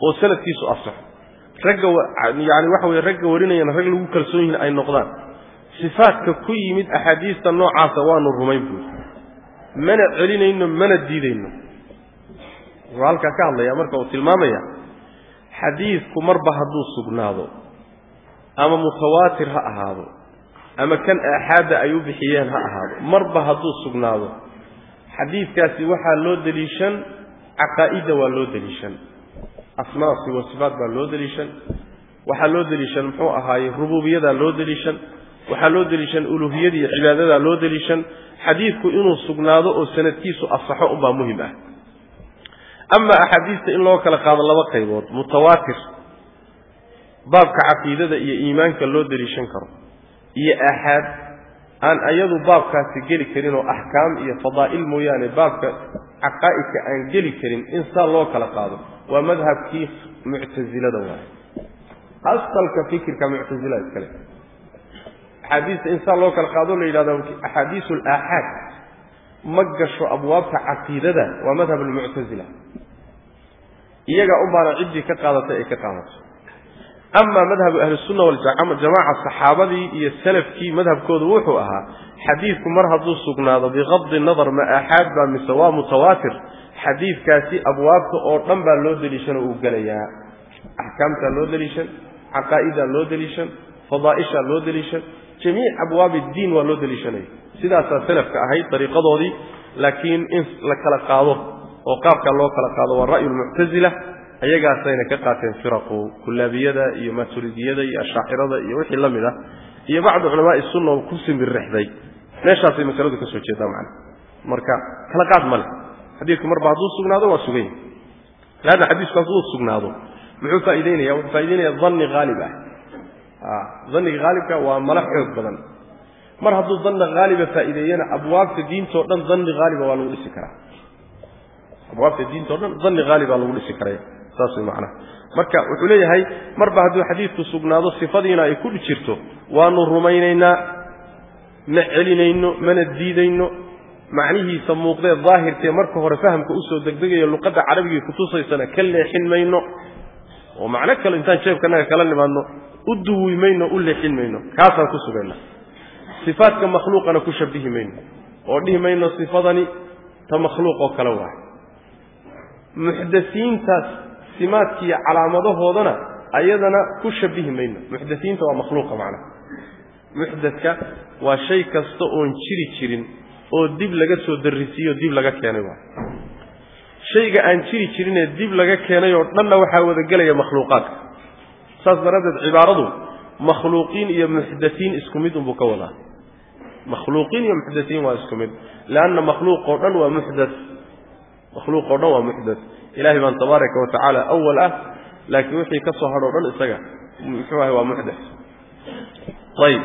oo sanadkiisu asaxo ragga yani waxa weye ragga warinayana rag lagu kalsoon yihiin ay noqdaan sifaadka ku yimid axaadiista noocaasa waanu rumayn buuri mana celinayno mana diidayno. Wuxuu halkaa ka hadlaya marka uu tilmaamaya xadiidku marba hadduu sugnaado ama mutawaatir ha ahaado ama kan aaxaadda ay u bixiyeen ha ahaado. Marba hadduu sugnaado xadiidkaasi waxaa loo deliishan caqaa'idda waa loo deliishan asmaasi wa baa loo deliishan waxaa loo deliishan muxuu ahaaye rubuubiyadaa loo deliishan waxaa loo deliishan uluuhiyada iyo cibaadadaa loo deliishan. Xadiidku inuu sugnaado oo sanadkiisu asaxo unbaa muhiim ah. Ama axaadiista in loo kala qaado laba qaybood mutawaatir baabka caqiidada iyo iimaanka loo deliishan karo iyo aaxaad aan ayadu baabkaasi geli karin oo axkaam iyo fadaa'il mooyaane baabka caqaa'idka aan geli karin in saa loo kala qaado waa madhabkii muctasilada waaye. Asalka fikirka muctasila iskale axaadiista in saa loo kala qaado la yidhahdo axaadiisu alaaxaad ma gasho abwaabta caqiidada waa madhab almuctasila iyagaa un baana ciddii ka qaadatay ay ka qaadato ama madhabu ahlisunna waljamaca saxaabadii iyo salafkii madhabkoodu wuxuu ahaa xadiidku mar hadduu sugnaado biqabdi nadar ma aaxaad baa mise waa mutawaatir. Xadiidkaasi abwaabta oo dhan baa loo deliishanoo uu gelayaa. Axkaamtaa loo deliishan caqaa'idaa loo deliishan fadaa'ishaa loo deliishan jamiic abwaab iddiin waa loo deliishanaya. Sidaasaa salafka ahayd dariiqadoodii laakiin in la kala qaado oo qaabkaa loo kala qaado waa ra'yu lmuctasila ayagaasayna ka qaateen firaqu kullaabiyada iyo maturidiyada iyo ashaacirada iyo wixii la mid ah iyo bacdu culamaai sunna ku simbirrixday. Meeshaasay masaladu ka soo jeedaa macana marka kala qaad ma leh. Xadiidku marba hadduu sugnaado waa sugan yahy leanna xadiisku hadduu sugnaado. Muxuu faa'idaynaya wuxuu faa'idaynaya danni haalib ah. Danniga haalibka waa mala xoog badan. Mar hadduu danna haaliba faa'iideeyana abwaabta diintao dhan danni haaliba waa lagu dhisi karaa. Abwaabta diintao dhan danni haalibaa lagu dhisi karaya saas way macnaha marka wuxuu leeyahay marba hadduu xadiidku sugnaado sifadiina ay ku jirto waanu rumaynaynaa ma celinayno mana diidayno macnihiisa muuqdee daahirkee marka hore fahamka u soo degdegayo luqadda carabigii kutusaysana ka leexin mayno oo macno kale intaan jeebkanaga kala nimaadno u duwi mayno u leexin mayno kaasaan ku sugayna sifaadka makhluuqana ku shabihi mayno oo dhihi mayno sifadani ta makhluuq oo kale waay. Muxdasiintaas simaadkiiyo calaamadahoodana ayadana ku shabihi mayno. Muxdasiinta waa makhluuqa macnaha. Muxdadka waa shay kasta oon jiri jirin oo dib laga soo darrisiiyo dib laga keenay shayga aan jiri jirinee dib laga keenay oo dhanna waxaa wadagelaya makhluuqaadka. Saas daraaddeed cibaaradu makhluuqiin iyo muxdasiin isku mid unbuu ka wadaa. Makhluuqiin iyo muxdasiin waa isku mid leanna makhluuq oo dhan waa muxdas makhluuq oo dhan waa muxdas ilaahay baan tabaaraka wa tacaala awal ah laakiin wixii ka soo hadho o dhan isaga. Muxuu ahay? Waa muxdas ayib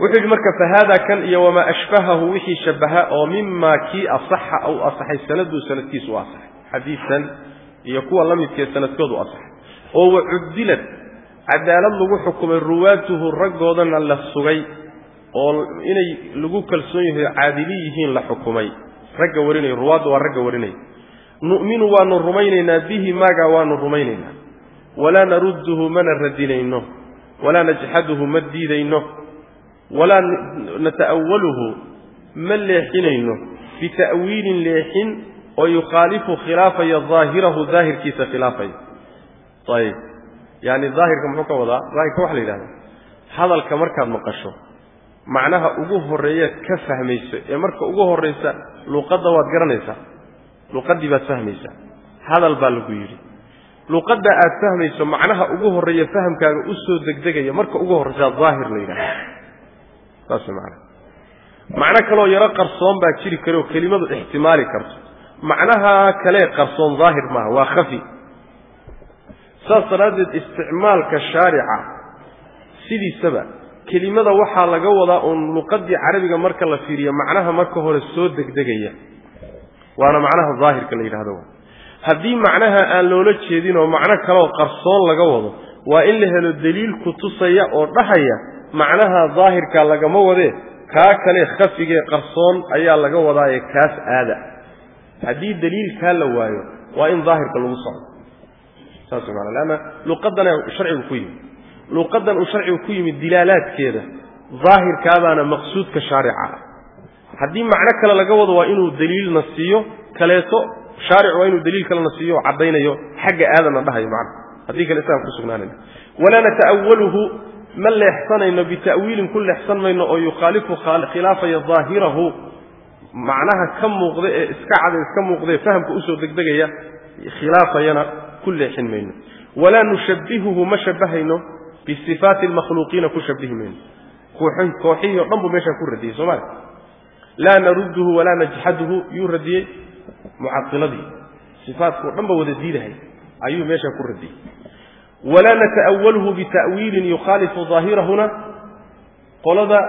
wuxuu yidhi marka fahaada kan iyo wamaa ashbahahu wixii shabaha oo mimaa kii asaxa ou asaxay sanaduu sanadkiisu u asaxay. Xadiidkan iyo kuwa la midkee sanadkoodu asaxay. Oo wacudilad cadaalad lagu xukumay ruwaatuhu raggoodana la sugay oo inay lagu kalsoon yahay caadili yihiin la xukumay. Ragga warinaya ruwaadda waa ragga warinaya nu'minu waanu rumaynaynaa bihi maagaa waanu rumaynaynaa. Walaa narudduhu mana radinayno. Walaa najxaduhu ma diidayno. Walaa nata'awaluhu ma leexinayno. Bita'wiilin leexin oo yukhaalifu khilaafaya daahirahu daahirkiisa khilaafaya. Ayib. Yaani daahirka muxuu ka wadaa? Daahirka waxa la yidhahda hadalka markaad maqasho macnaha ugu horreeyaad ka fahmayso ee marka ugu horraysa luqadda waad garanaysaa luqaddii baad fahmaysaa hadal baa lagu yidhi. Luqadda aad fahmayso macnaha ugu horreeya fahamkaaga u soo degdegaya marka ugu horraysaa daahir la yidhahda saas macana macno kaloo yaro qarsoon baa jiri kara oo kelimadu ixtimaali karto. Macnaha kalee qarsoon daahir maaha waa khafi. Saas daraaddeed isticmaalka shaarica sidiisaba kelimada waxaa laga wadaa uun luqadii carabiga marka la fiiriyo macnaha marka hore soo degdegaya waana macnaha daahirka la yidhahdo haddii macnaha aan loola jeedin oo macno kaleoo qarsoon laga wado waa in la helo deliil ku tusaya oo dhahaya macnaha daahirka lagama wadee kaa kale khafigee qarsoon ayaa laga wadaaye kaas aada. Haddii deliilkaa la waayo waa in daahirka lagu socdo. Saas maana leanna luqadana sharcigu ku yimid. Luqadan uu sharcigu ku yimid dilaalaadkeeda daahirkaabaana maqsuudka shaarica. ah haddii macno kale laga wado waa inuu deliilna siiyo kaleeto shaaric waa inuu deliil kalena siiyo oo caddaynayo xagga aadana dhahayo macna haddii kale isaan ku sugnaanayna walaa nata'awaluhu ma leexsanayno bita'wiilin ku leexsan mayno oo yukhaalifu khilaafaya daahirahu macnaha ka muuqda ee iska cada iska muuqdae fahamka u soo degdegaya khilaafayana ku leexin mayno. Walaa nushabbihuhu ma shabbahayno bisifaati almakhluuqiina ku shabihi mayno. Kooxihii o dhan buu meeshaa ku radiyey soo maali laa narudduhu walaa najxaduhu yuu radiyey mucadiladii sifaatku o dhan wada diidahay ayuu meeshaa ku radiyey. Walaa nata'awalhu bita'wiilin yukhaalifu daahirahuna qolada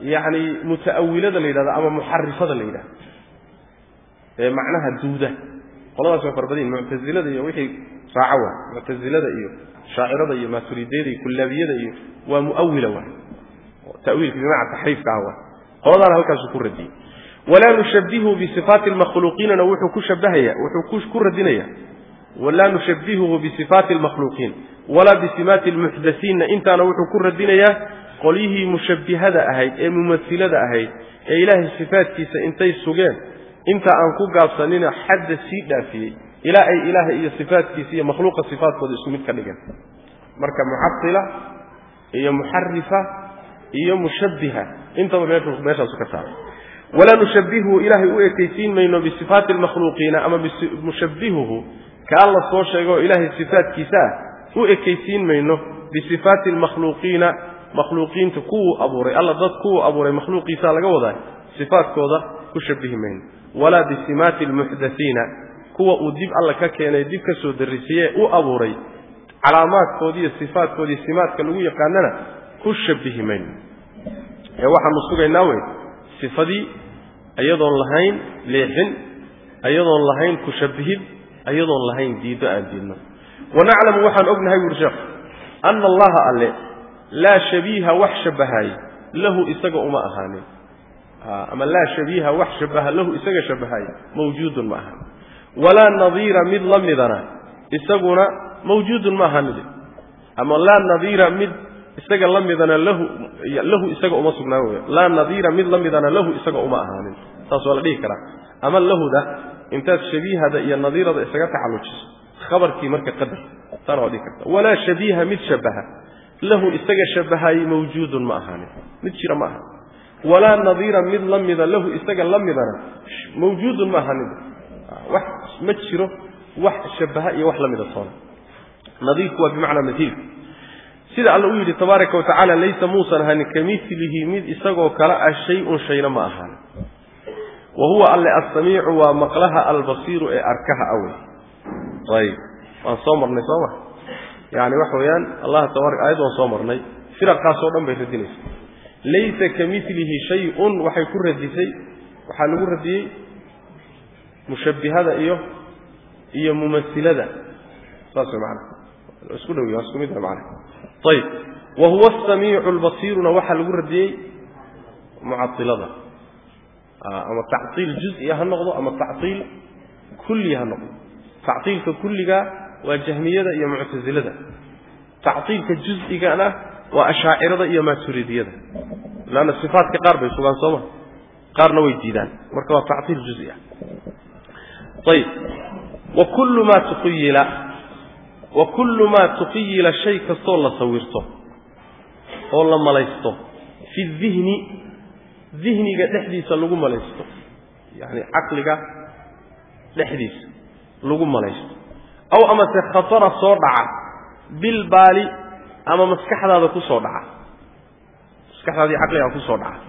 yacni muta'awilada la yidhahdo ama muxarifada la yidhahdo ee macnaha duuda. Qoladaas way farbadayin muctasilada iyo wixii raaco waa muctasilada iyo shaacirada iyo maaturidiyada iyo kullaabiyada iyo waa mu'awila waa. Ta'wiilka bimacna taxriifka ah waa qoladaana halkaasuu ku radiyey walaa nushabbihu bisifaati almakhluuqiinana wuxuu ku shabahaya wuxuu ku radinaya. Walaa nushabbihuhu bisifaati almakhluuqiin walaa bisimaati almuxdasiinna intaana wuxuu ku radinayaa qolyihii mushabbihada ahayd ee mumasilada ahayd ee ilaahay sifaatkiisa intay sugeen. Inta aan ku gaabsanina xadda sii dhaafiyey ilaa ay ilaahay iyo sifaatkiisa iyo makhluuqa sifaatkooda isku mid ka dhigeen. Marka mucatila iyo muxarifa iyo mushabbiha. Intaba meeshaasu ka saaray walaa nushabbihuhu ilaahay u ekaysiin mayno bisifaati almakhluuqiina ama mushabbihuhu. Kaa la soo sheego ilaahay sifaatkiisa ah u ekaysiin mayno bisifaati almakhluuqiina makhluuqiinta kuwuu abuuray. Alla dad kuwuu abuuray makhluuqiisaa laga wadaa sifaatkooda ku shabihi mayno. Walaa bisimaati almuxdasiina kuwa uu dib alla ka keenay dib ka soo darrisiye u abuuray. Calaamaadkoodi iyo sifaadkoodii simaadka lagu yaqaanana ku shabihi mayno ee waxaanu sugaynaa wey sifadii iyadoon lahayn leexin iyadoon lahayn ku shabihid iyadoon lahayn diiddo aan diidno. Wanaclamu waxaan ognahay buuri sheekh ana allaha alle laa shabiiha wax shabahaay lahu isaga uma ahaanin. Ama laa shabiiha wax shabaha lahu isaga shabahaay mawjuudun ma ahan walaa nadiira mid la midana isaguna mawjuudun ma ahanin ama laa nadiira mid isaga la midana lahu isaga uma sugnaan wey laa nadiira mid la midana lahu isaga uma ahaanin. Saas waa la dhihi karaa. Ama lahuda intaad shabiihada iyo nadiirada isaga tacallujiso khabarkii marka qadar taana waa dhihi karta. Walaa shabiiha mid shabaha lahu isaga shabahaayey mawjuudun ma ahaanin. Mid jira ma aha. Walaa nadiira mid la lahu isaga la mawjuudun ma ahanin wax ma jiro wax shabaha iyo wax la mida nadiirku waa bimacnaa masiilka sida alla u yidhi tabaaraka wa tacaala laysa muusan ahanin kamilihi mid isagoo kale ah shay-un shayna ma ahaanin wa huwa alle assamiicu waa maqlaha albasiiru ee arkaha awey ayib. Waan soo marnay soo ma? Yani waxa weeyaan allah tabarak aayad waan soo marnay. Firaqaasoo dhan bay radinaysa. Laysa kamilihi shay-un waxay ku radisay waxaa lagu radiyey mushabbihada iyo iyo mumasilada. Saas way macana isku dhow isku mid wa macana ayib wa huwa asamiicu albasiiruna waxaa lagu radiyey mucailada ama tactiil juz-i ha noqdo ama tactiil kulli ha noqdo. Tactiilka kulliga waa jahmiyada iyo muctasilada tactiilka juz-igana waa ashaacirada iyo maaturidiyada lanna sifaatka qaar bay sugaan sooma qaarna way diidaan. Marka waa tactiil juzi ah. Ayib wa kullu maa tuqiyila wa kullu maa tuqiyila shay kastoo la sawirto oo la malaysto. Fi dihni dihniga dhexdiisa lagu malaysto. Yacni caqliga dhexdiisa lagu malaysto. Aw amase khatara soo dhaca bilbaali ama maskaxdaada ku soo dhaca. Maskaxdaadii caqligaa ku soo dhaca.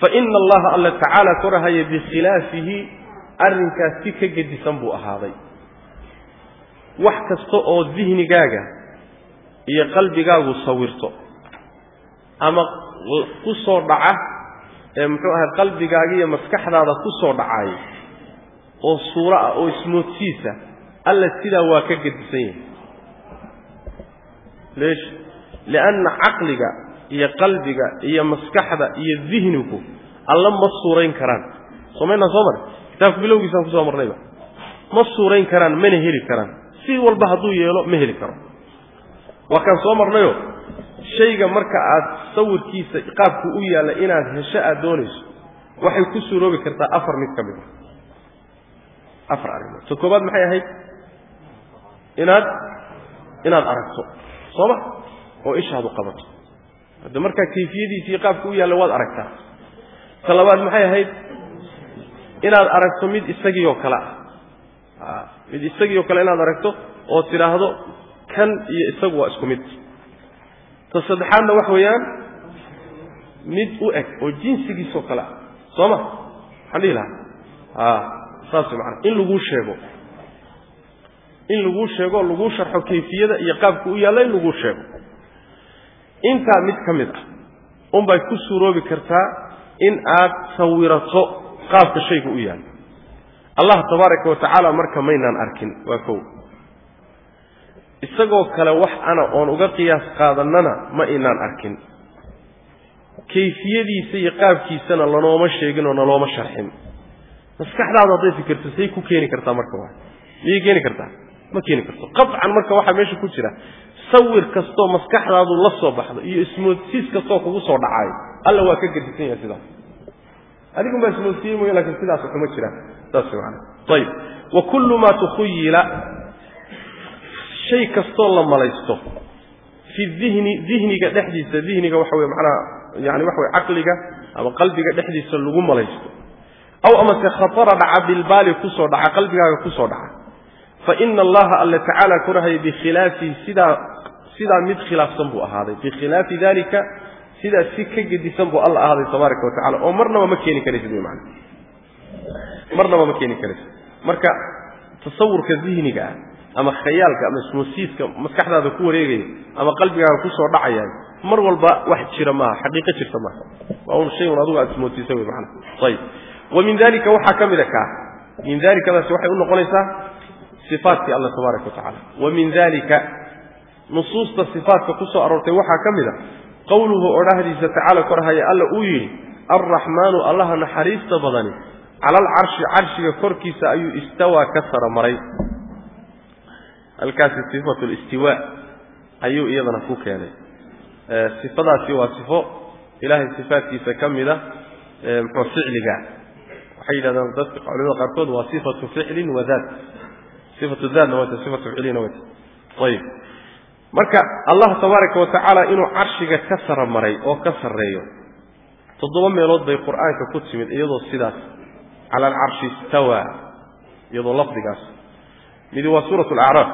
Fa ina allaha alla tacaala korahaya bikhilaafihi arrinkaas si ka gedisan buu ahaaday wax kasta oo dihnigaaga iyo qalbigaagu sawirto ama ku soo dhaca ee muxuu ahay qalbigaaga iyo maskaxdaada ku soo dhacaay oo suuro ah oo ismoodsiisa alla sidaa waa ka gedisan yahay. Leesh lianna caqliga iyo qalbiga iyo maskaxda iyo dihnigu alla ma suurayn karaan. Somaynaa soo mare kitaabka bilowgiisaan ku soo marnayba. Ma suurayn karaan mana heli karaan si walba hadduu yeelo ma heli karo. Waa kaan soo marnayo shayga marka aad sawirkiisa qaabku u yaalla inaad hesho aad doonayso waxay ku suuroobi kartaa afar mid ka mid a afar arrimood. Ta koobaad maxay ahayd? Inaad inaad aragto. Sooma oo ishaadu qabato. Hadda markaa kayfiyadiisii qaabku u yaalla waad aragtaa. Ta labaad maxay ahayd? Inaad aragto mid isagii oo kale ah mid isagii oo kale inaad aragto oo tidhaahdo kan iyo isagu waa isku mid. Ta saddexaadna wax weeyaan mid u eg oo jinsigiisoo kale ah soo ma? Maxaan dhihi lahaa. Saas way macana in laguu sheego. In laguu sheego laguu sharxo kayfiyada iyo qaabku u yaalla in laguu sheego. Intaa mid ka mid ah unbay ku suuroobi kartaa in aad sawirato qaabka shayga u yaalla allah tabaaraka wa tacaala marka maynaan arkin waa kow. Isagoo kale wax ana oon uga qiyaas qaadannana ma inaan arkin. Kayfiyadiisa iyo qaabkiisana lanooma sheegin oo nalooma sharxin. Maskaxdaadu hadday fikirto say ku keeni kartaa marka waa. Miyay keeni kartaa? Ma keeni karto. Qaطcan marka waxaa meesha ku jira. Sawir kastoo maskaxdaadu la soo baxdo iyo ismoodsiis kastoo kugu soo dhacayo alla waa ka gedisan yahay sidaas adigun baa ismoodsiiyey mooye laakiin sidaas waxuma jiraan saas maana ayib wa kullu maa tukhuyila. Shay kastoo la malaysto. Fi dihni dihniga dhexdiisa dihniga waxa weye macnaha yani waxa weye caqliga ama qalbiga dhexdiisa lagu malaysto. Aw amase khatara dhaca bilbaali ku soo dhaca qalbigaaga ku soo dhaca. Fa ina allaha alla tacaala korahaya bikhilaafi sidaa sidaa mid khilaafsan buu ahaaday. Bikhilaafi dalika sidaa si ka gedisan buu alla ahaaday tabaaraka wa tacala oo marnaba ma keeni karaysid wy maana marnaba ma keeni karaysid. Marka tasawurka dihniga ah ama khayaalka ama ismoosiiska maskaxdaada ku wareegaya ama qalbigaaga ku soo dhacaya mar walba wax jira maaha xaqiiqo jirta maaha. Waa un shay adugu aad ismoosiisa wey maana ayib. Wa min dalika waxaa ka mida kaa min dalikadaasi waxay u noqonaysaa sifaatkii alla tabaaraka wa wa min dalika nusuusta sifaatka ku aroortay waxaa ka mid a qowluhu odhahdiisa tacaala korhaya alla uu yidhi alraxmaanu allaha naxariista badani cala alcarshi carshiga korkiisa ayuu istawaa ka sara maray halkaasi sifatu listiwaa ayuu iyadana ku keenay. Sifadaasi waa sifo ilaahay sifaatkiisa ka mid a muxuu ficliga waxay yidhahdaan dadka culimada qaarkood waa sifatu ficlin wa daat sifatu daatna wata sifatu ficlina wata ayib marka allah tabaaraka wa inuu carshiga ka sara maray oo ka sarreeyo toddoba meelood bay qur'aanka ku timid iyadoo sidaas cala alcarshi istawaa iyadoo lafdigaas. Midi waa suurat alacraaf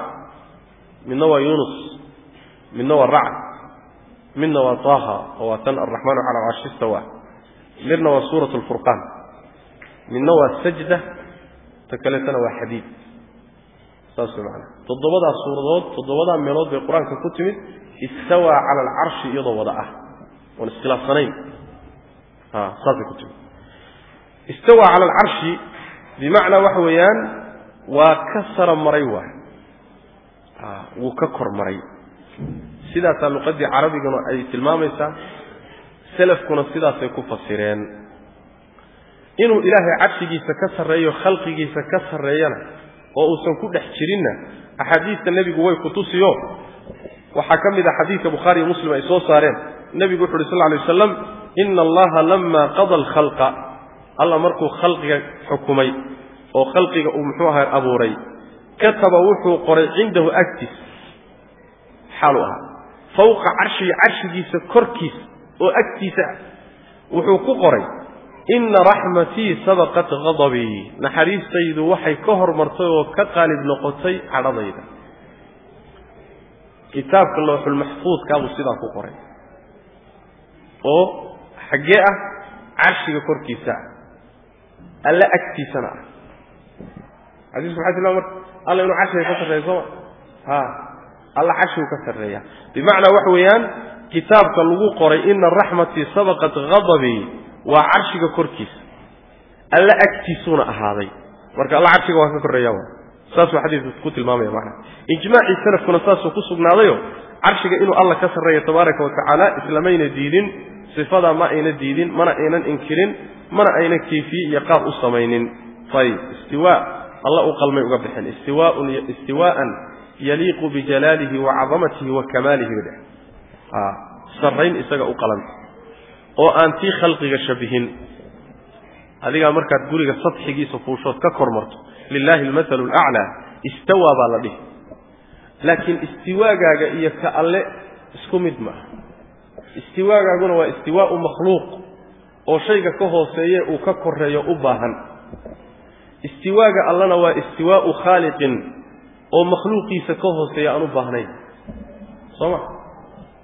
midna waa yuunus midna waa racd midna waa taaha oo waa tan alraxmaanu cala alcarshi istawaa midna waa suurat alfurqaan midna waa sajda ta kaleetana waa xadiid. Saas way macana toddobadaa suuradood toddobadaa meelood bay qur'aanka ku timid istawaa cala alcarshi iyadoo wada ah. Oon iskhilaafsanayn. Saasay ku timid. Istawaa cala alcarshi bimacnaa waxa weeyaan waa ka sara maray waay wuu ka kor maray. Sidaasaa luqaddii carabiguna ay tilmaamaysaa selafkuna sidaasay ku fasireen. Inuu ilaahay carshigiisa ka sarreeyo khalqigiisa ka sarreeyana oo uusan ku dhex jirinna axaadiista nebigu way ku tusiyo waxaa ka mid a xadiidka bukhaariiyo muslim ay soo saareen. Nebigu wuxu uhi sal ly waslam ina allaha lama qada alkhalqa alla markuu khalqiga xukumay oo khalqiga uu muxuu ahay abuuray kataba wuxuu qoray cindahu agtiis xaalu ahaa fawqa carshihi carshigiisa korkiisa oo agtiisa ah wuxuu ku qoray ina raxmatii sabaqat hadabii naxariistaydu waxay ka hormartay oo ka qaalib noqotay cadhadayda kitaabka looxulmaxfuudkaabuu sidaa ku qoray. Oo xaggee ah carshiga korkiisa ah. Alle agtiisana ah. Xadiisku maxaa tilmaama marka alla inuu carshiga ka sarreeya sooma ha alla carshigu ka sarreeya. Bimacnaa waxa weeyaan kitaabka lagu qoray ina raxmatii sabaqat hadabii waa carshiga korkiisa. Alla agtiisuuna ahaaday. Marka alla carshiga waa ka korreeya saasuu xadiidku ku tilmaamaya macna ijmaacii salafkuna saasuu ku sugnaadayo carshiga inuu alla ka sarreeyo tabaaraka wa tacaala islamayna diidin sifadaa ma ayna diidin mana aynan inkirin mana ayna kayfiye iyo qaab u samaynin. Ayib istiwaa. Alla u qalmay uga bixin. Istiwaaun istiwaa'an yaliiqu bijalaalihi wa cadamatihi wa kamaalihi. Badhe sarrayn isaga u qalanta oo aan tii khalqiga shabihin. Adigaa markaad guriga sadxigiisa fuushood ka kor marto lilaahi almathalu alaclaa istawaa baa la dhihi. Laakiin istiwaagaaga iyo ka alle isku mid maaha istiwaagaaguna waa istiwaau makhluuq oo shayga ka hooseeye uu ka koreeyo u baahan. Istiwaaga allana waa istiwaau khaaliqin oo makhluuqiisa ka hooseeya aan u baahnayn. Soo ma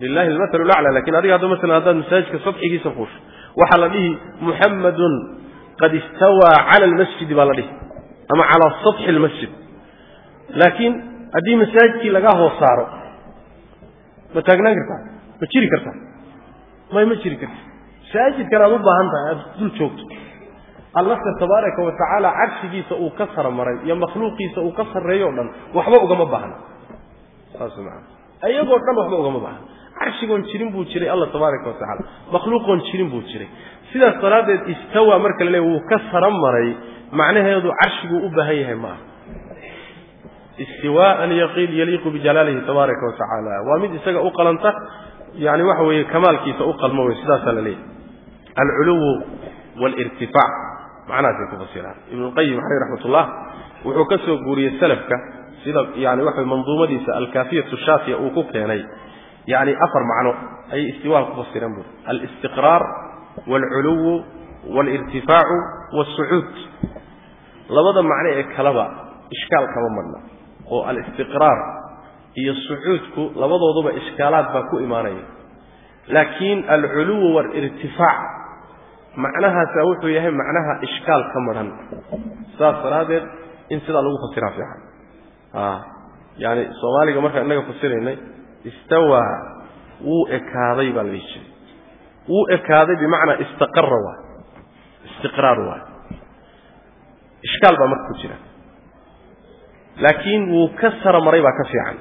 lilahi almathalu lacla laakiin adiga hadda masalan haddaad masaajidka sadxigiisa fuusho waxaa la dhihi muxammadun qad istawaa cala almasjidi baa la dhihi ama calaa satxi almasjid laakiin haddii masaajidkii lagaa hoos saaro ma taagnaan kartaa ma jiri kartaa may ma jiri karta masaajidkan aad u baahan tahay aad dul joogto allase tabaaraka wa tacaala carshigiisa uu ka sara maray iyo makhluuqiisa uu ka sarreeyo o dhan waxba ugama baahna saas maana iyagoo dhan waxba ugama baahna carshigoon jirin buu jiray alla tabaaraka wa tacala makhluuqoon jirin buu jiray. Sidaas daraaddeed istawa marka la leey wuu ka sara maray macnaheedu carshiguu u baahan yahay maaha. Istiwaaan yaqiil yaliiqu bijalaalihi tabaaraka wa tacaala. Waa mid isaga u qalanta yani waxa weeye kamaalkiisa u qalmo wey sidaasaa la leeyahy alculuwu waalirtifaac macnahaasay ku fasiraan. Ibnuqayim caleyh raxmatullah wuxuu ka soo guuriyey salafka sida yani waxa manduumadiisa alkaafiyatu shaafiya uu ku keenay yani afar macno ayay istiwaha ku fasireen buuri alistiqraar waalculuwu waalirtifaacu waasucuud labada macno ee kaleba ishkaal kama madhna oo alistiqraar iyo sucuudku labadooduba ishkaalaad baa ku imaanaya. Laakiin alculuwu waalirtifaac macnahaasa wuxuu yahay macnaha ishkaal ka madhan. Saas daraaddeed in sidaa lagu fasiraa fiican. Yani soomaaliga markaan innaga fasiraynay istawaa wuu ekaaday baa la jiray. Wuu ekaaday bimacnaa istaqara waay istiqraar waay ishkaal baa marka ku jira. Laakiin wuu ka saramaray baa ka fiican.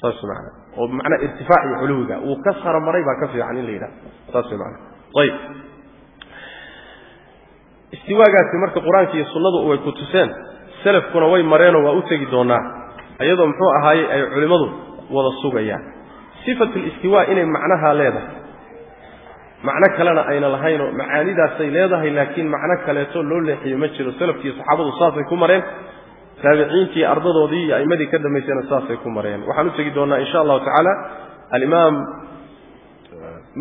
Saas maana oo bimacnaa irtifaac iyo culuwiga wuu ka saramaray baa ka fiican in la yidhaha. Saas maana ayib. Istiwaagaasi marka qur'aanka iyo sunnadu way ku tuseen selafkuna way mareenoo waa u tegi doonaa. Iyadoo muxuu ahaayey ay culimmadu wada sugayaan. Sifatu listiwaa inay macnahaa leedahay. Macno kalena ayna lahaynoo macaanidaasay leedahay laakiin macno kaleeto loo leexiyo ma jiro. Selafkiiyo saxaabadu saasay ku mareen taabiciintii ardadoodii iyo a'immadii ka dambaysayna saasay ku mareen. Waxaan u tegi doonnaa insha allahu tacaala alimaam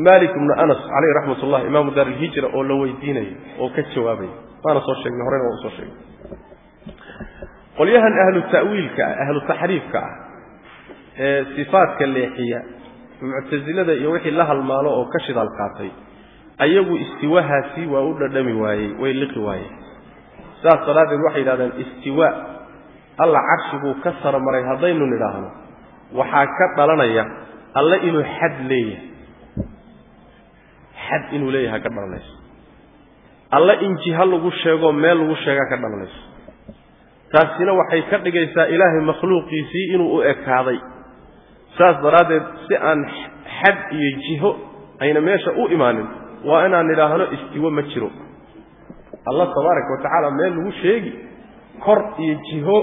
malik ibnu anas caleyh raxmat ullah imaamu daar ilhijra oo la weydiinayo oo ka jawaabaya waana soo sheegnay horena waan u soo sheegnay. Qolyahan ahlu ta'wiilka ah ahlu taxriifka ah ee sifaadka leexiya muctasilada iyo wixii la halmaalo oo ka shidaal qaatay ayagu istiwahaasi waa u dhadhami waayey way liqi waayeen. Saas daraaddeed waxay yidhahdeen istiwa alla carshiguu ka sara maray haddaynu nidhaahno waxaa ka dhalanaya alle inuu xad leeyahay. Xad inuu leeyahay ka dhalanayso. Alle in jiha lagu sheego meel lagu sheegaa ka dhalanayso. Taasina waxay ka dhigaysaa ilaahay makhluuqiisii inuu u ekaaday saas daraaddeed si aan xad iyo jiho ayna meesha u imaanin waa inaan nidhaahno istiwo ma jiro. Allah tabaaraka wa tacaala meel lagu sheegi kor iyo jiho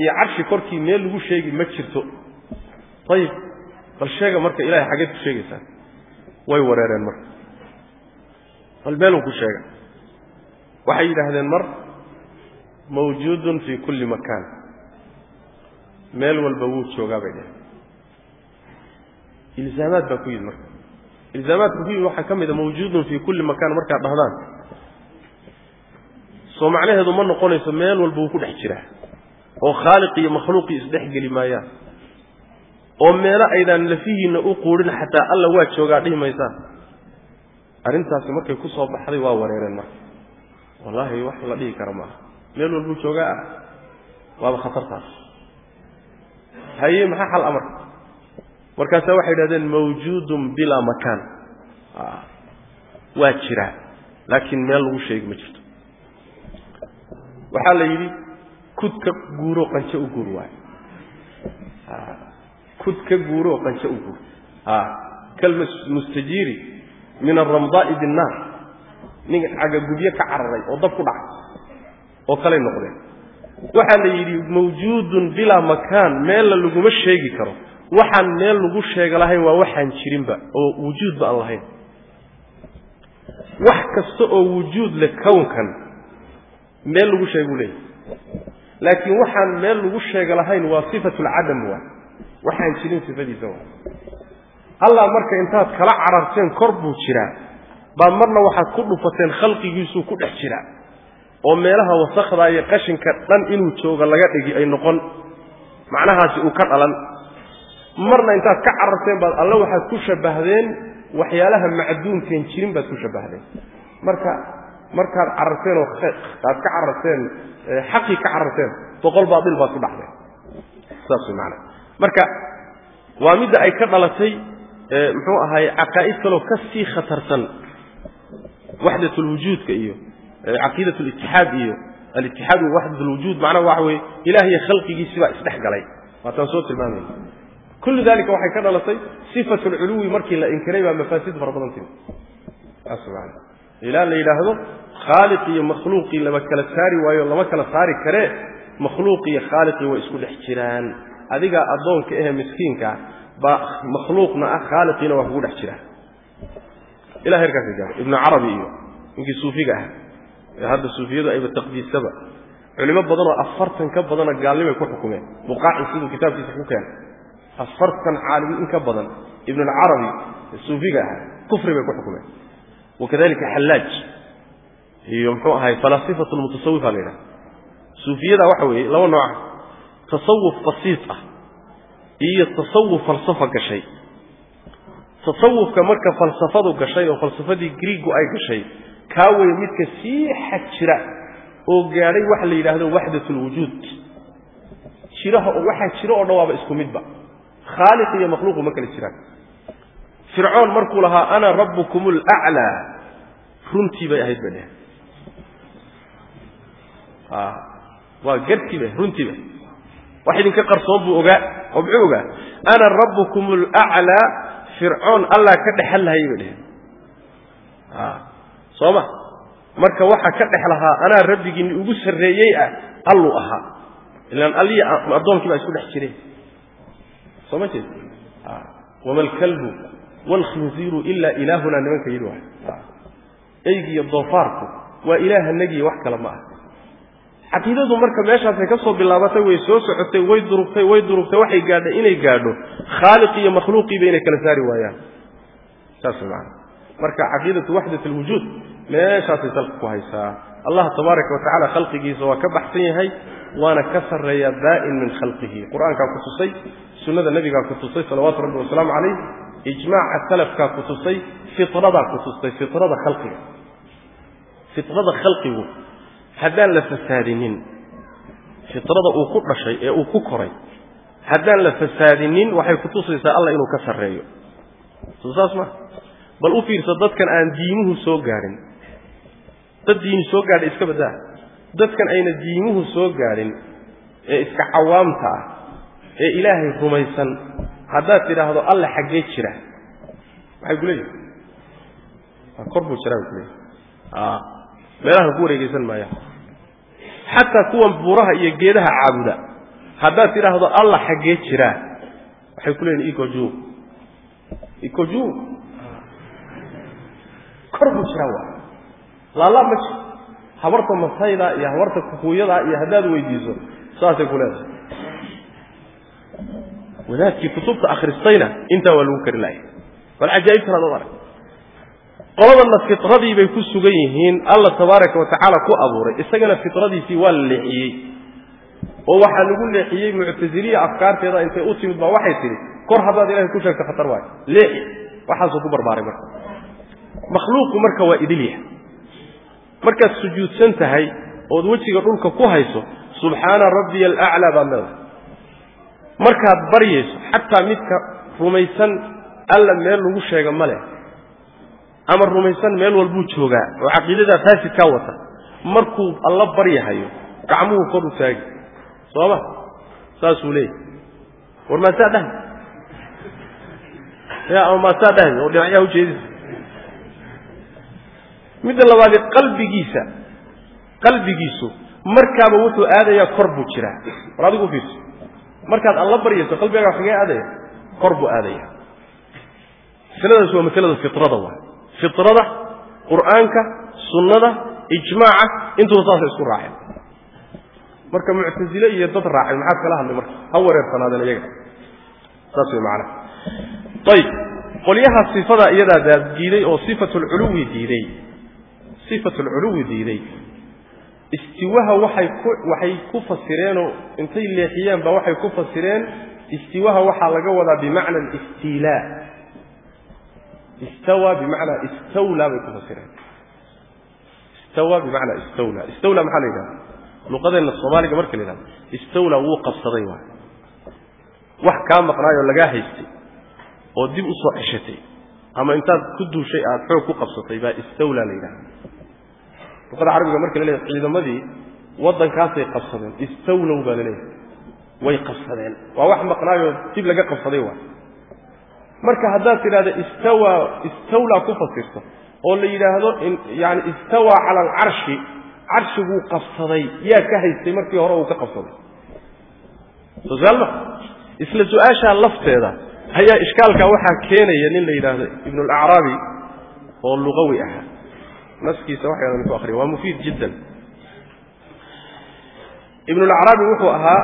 iyo carshi korkii meel lagu sheegi ma jirto. Ayib bal sheega marka ilahay xaggeed ku sheegaysaa. Way wareereen marka bal meelun ku sheega. Waxay yidhaahdeen mar mawjuudun fii kulli makaan. Meel walba wuu joogaa bay dhaheen ilzaamaad baa ku yimid marka. Ilzaamaadka ku yimid waxaa ka mid a mawjuudun fii kulli makaan markaad dhahdaan. Soo macnaheedu ma noqonayso meel walba wuu ku dhex jiraa oo khaaliq iyo makhluuqii isdhex geli maayaan. Oo meelo aydaan lafihiinna u quudhin xataa alla waa joogaa dhihi maysaan. Arrintaasi markay ku soo baxday waa wareereen marka. Wallaahi wax la dhihi kara maaha. Meel walbuu joogaa ah waaba khatartaas. Haye maxaa xal amarka markaasaa waxay idhahdeen mawjuudun bilaa makaan. Waa jiraa laakiin meel lagu sheegi ma jirto. Waxaa la yidhi kud ka guuroo qanjo u guur waayo. Kud ka guuroo qanjo u guur. Kalmustajiiri min aramdaa'i binnaar. Nin cagagubyo ka cararay oo dab ku dhacay oo kalay noqdeen. Waxaa la yidhi mawjuudun bilaa makaan. Meella laguma sheegi karo waxaan meel lagu sheega lahayn waa waxaan jirinba oo wujuudba aan lahayn. Wax kasta oo wujuud leh kownkan meel lagu sheega u leeyahy laakiin waxaan meel lagu sheega lahayn waa sifatulcadam waa waxaan jirin sifadiisa waa. Allah marka intaad kala cararteen kor buu jiraa baa marna waxaad ku dhufateen khalqigiisuu ku dhex jiraa oo meelaha wasakda iyo qashinka dhan inuu jooga laga dhigi ay noqon. Macnahaasi uu ka dhalan marna intaad ka cararteen baad alle waxaad ku shabahdeen waxyaalaha macduumkeen jirin baad ku shabahdeen. Marka markaad cararteen oo aad ka cararteen xaqii ka cararteen boqol baail baad ku dhacdeen saas maanaa marka waa midda ay ka dhalatay muxuu ahaay caqaa'id kaloo ka khatarsan waxdat lwujuudka iyo caqiidat litixaad iyo alitixaad wa waxdat lwujuud macnaha waxa weye ilaah iyo khalqigiisibaa isdhex galay waataan soo tilmaamayna kullu dalika waxay ka dhalatay sifat lculuwi markii la inkiray baa mafaasid fara badan timi ilaa la yidhaahdo khaaliq iyo makhluuqii lama kala saari waayo lama kala saari karee makhluuq iyo khaaliqii way isku dhex jiraan. Adigaa addoonka ahe miskiinkaa baa makhluuqna ah khaaliqiina waa kugu dhex jiraa ila herkaasa gaara ibnu carabi iyo ninkii suufiga ah. Ee hadda suufiyadu ayba taqdiisaba. Culimo badanoo afartan ka badana gaalnimay ku xukumeen. Buqaaci siduu kitaabkiisa ku keenay afartan caalimi in ka badan ibnulcarabi ee suufiga ah kufri bay ku xukumeen. Wakadalika xallaaj iyo muxuu ahay falaasifatu lmutasawifa la yidhaha suufiyada waxa weeye laba nooca tasawuf basiit ah iyo tasawuf falsafa gashay. Tasawufka marka falsafadu gashay oo falsafadii griigu ay gashay kaa wey midka sii jira oo gaadhay waxa la yidhaahdo waxdat lwujuud jiraha waxaa jiro oo dhan waaba isku midba khaaliq iyo makhluuqu ma kala jiraan. Fircoon markuu lahaa ana rabbukum alaclaa runtii bay ahayd ba dheh waa gartii bay runtii bay. Wax idinka qarsoon buu ogaa oo muxuu ogaa? Ana rabbukum alaclaa fircoon allah ka dhexal lahayay bay dheheen soo ma? Marka waxa ka dhex lahaa anaa rabbigiini ugu sarreeyey ah alluu ahaa. Ilaan allihi addoonkii baa isku dhex jireen soo ma jeed wama alkalbu waalkhinziiru ilaa ilaahuna nimanka yidhi waay eygiiyo doofaarku waa ilaahanagii wax kale ma ah caqiidadu marka meeshaasay ka soo bilaabatay way soo socotay way durugtay way durugtay waxay gaadhay inay gaadho. Khaaliqii iyo makhluuqiiba inay kala saari waayaan. Saas way macana marka caqiidatu waxdat alwujuud meeshaasay salka ku haysaa. Allah tabaaraka wa tacala khalqigiisa waa ka baxsan yahay waana ka sarreeyaa daa'in min khalqihi. Qur'aankaa ku tusay sunnada nebigaa ku tusay salawaatu rabbi wasalaamu calayh ijmaaca salafkaa ku tusay fitradaa ku tustay fitrada khalqiga. Fitrada khalqigu haddaan la fasaadinin fitrada uu ku dhashay ee uu ku koray haddaan la fasaadinin waxay ku tusaysaa allah inuu ka sarreeyo. Soo saas ma bal u fiirsa dadkan aan diimuhu soo gaadhin dad diini soo gaadha iska baddaa. Dadkan ayna diimuhu soo gaadhin ee iska cawaamta ah ee ilaahay rumaysan haddaad tidhaahdo alla xaggee jira. Maxay ku leeyihiin kor buu jiraa bay kuleeyihin meelaha ku wareegeysan maaya xataa kuwan buuraha iyo geedaha caabuda haddaad tidhaahdo alla xaggee jiraa waxay ku leeyihiin ikoju ikoju kor buu jiraa waa. Laala ma jiro. Habarta masayda iyo habarta kukuuyada iyo haddaad weydiiso saasay ku leedahay wadaadkii kutubta akhristayna intaa waa lagu kari lahay. Bal cajaa'ibtanaad od arag qoladanna fitradii bay ku sugan yihiin alla tabaaraka wa tacaala ku abuuray. Isagana fitradiisii waa la leexiyey. Oo waxaa lagu leexiyey muctasiliya afkaarteeda intay u timid baa waxay tidhi kor haddaad ilahay ku sheegto khatar waayo leexi. Waxaasuu ku barbaaray marka. Makhluuqu marka waa idilya markaad sujuudsan tahay ood wejiga dhulka ku hayso subxaana rabbiya alaclaa baad leedahay markaad baryayso xataa midka rumaysan alla meel lagu sheega ma leh. Ama rumaysan meel walbuu joogaa oo caqiidadaa faasidkaa wata. Markuu alla baryahayo gacmuhu kor u taagi. Sooma? Saasuu leeyahy war maasaa dhahay? Ya ama maasaa dhahay? Oo dhinacyaha ujeedisa midda labaadi qalbigiisa qalbigiisu markaaba wuxuu aadayaa kor buu jiraa. War adigu fiirso markaad alla baryayso qalbigaaga xagee aadaya kor buu aadaya masaladaas waa masalada fitrada waa fitrada qur'aanka sunnada ijmaaca intuba saasay isku raaceen marka muctasile iyo dad raacay maxaad kala hadlay marka? Ha wareersanaadeen iyaga. Saas way macanaha ayib qolyaha sifada iyadaa diiday oo sifatulculuwi diiday. Sifatulculuwi diiday istiwaha waxay ku waxay ku fasireenoo intay leexiyeen ba waxay ku fasireen istiwaha waxaa laga wadaa bimacna alistiilaa istawa bimacnaa istawlaa bay ku fasireen. Istawa bimacnaa istawlaa istawlaa maxaa la yidhahda luqadeenna soomaaliga marka la yidhahdo istawlaa wuu qabsaday waay wax kaa maqnaayoo lagaa haystay oo dib u soo ceshatay ama intaad ku duushay aada xoog ku qabsatay baa istawlaa la yidhahda luqada carabiga marka la leeyahay ciidamadii waddankaasay qabsadeen istawlow baa la leeyahay. Way qabsadeen. Waa wax maqnaayoo dib laga qabsaday waay marka haddaad tidhahda istawa istawlaa ku fasirto oo la yidhaahdo yani istawaa cala alcarshi carshiguu qabsaday yaa ka haystay markii hore uu ka qabsaday. Soo saalma isla su'aashaa lafteeda ayaa ishkaalkaa waxaa keenaya nin la yidhaahdo ibnu alacraabi oo luqawi ahaa naskiisa waxaydan ku akriya waa mufiid jiddan. Ibnu alacraabi wuxuu ahaa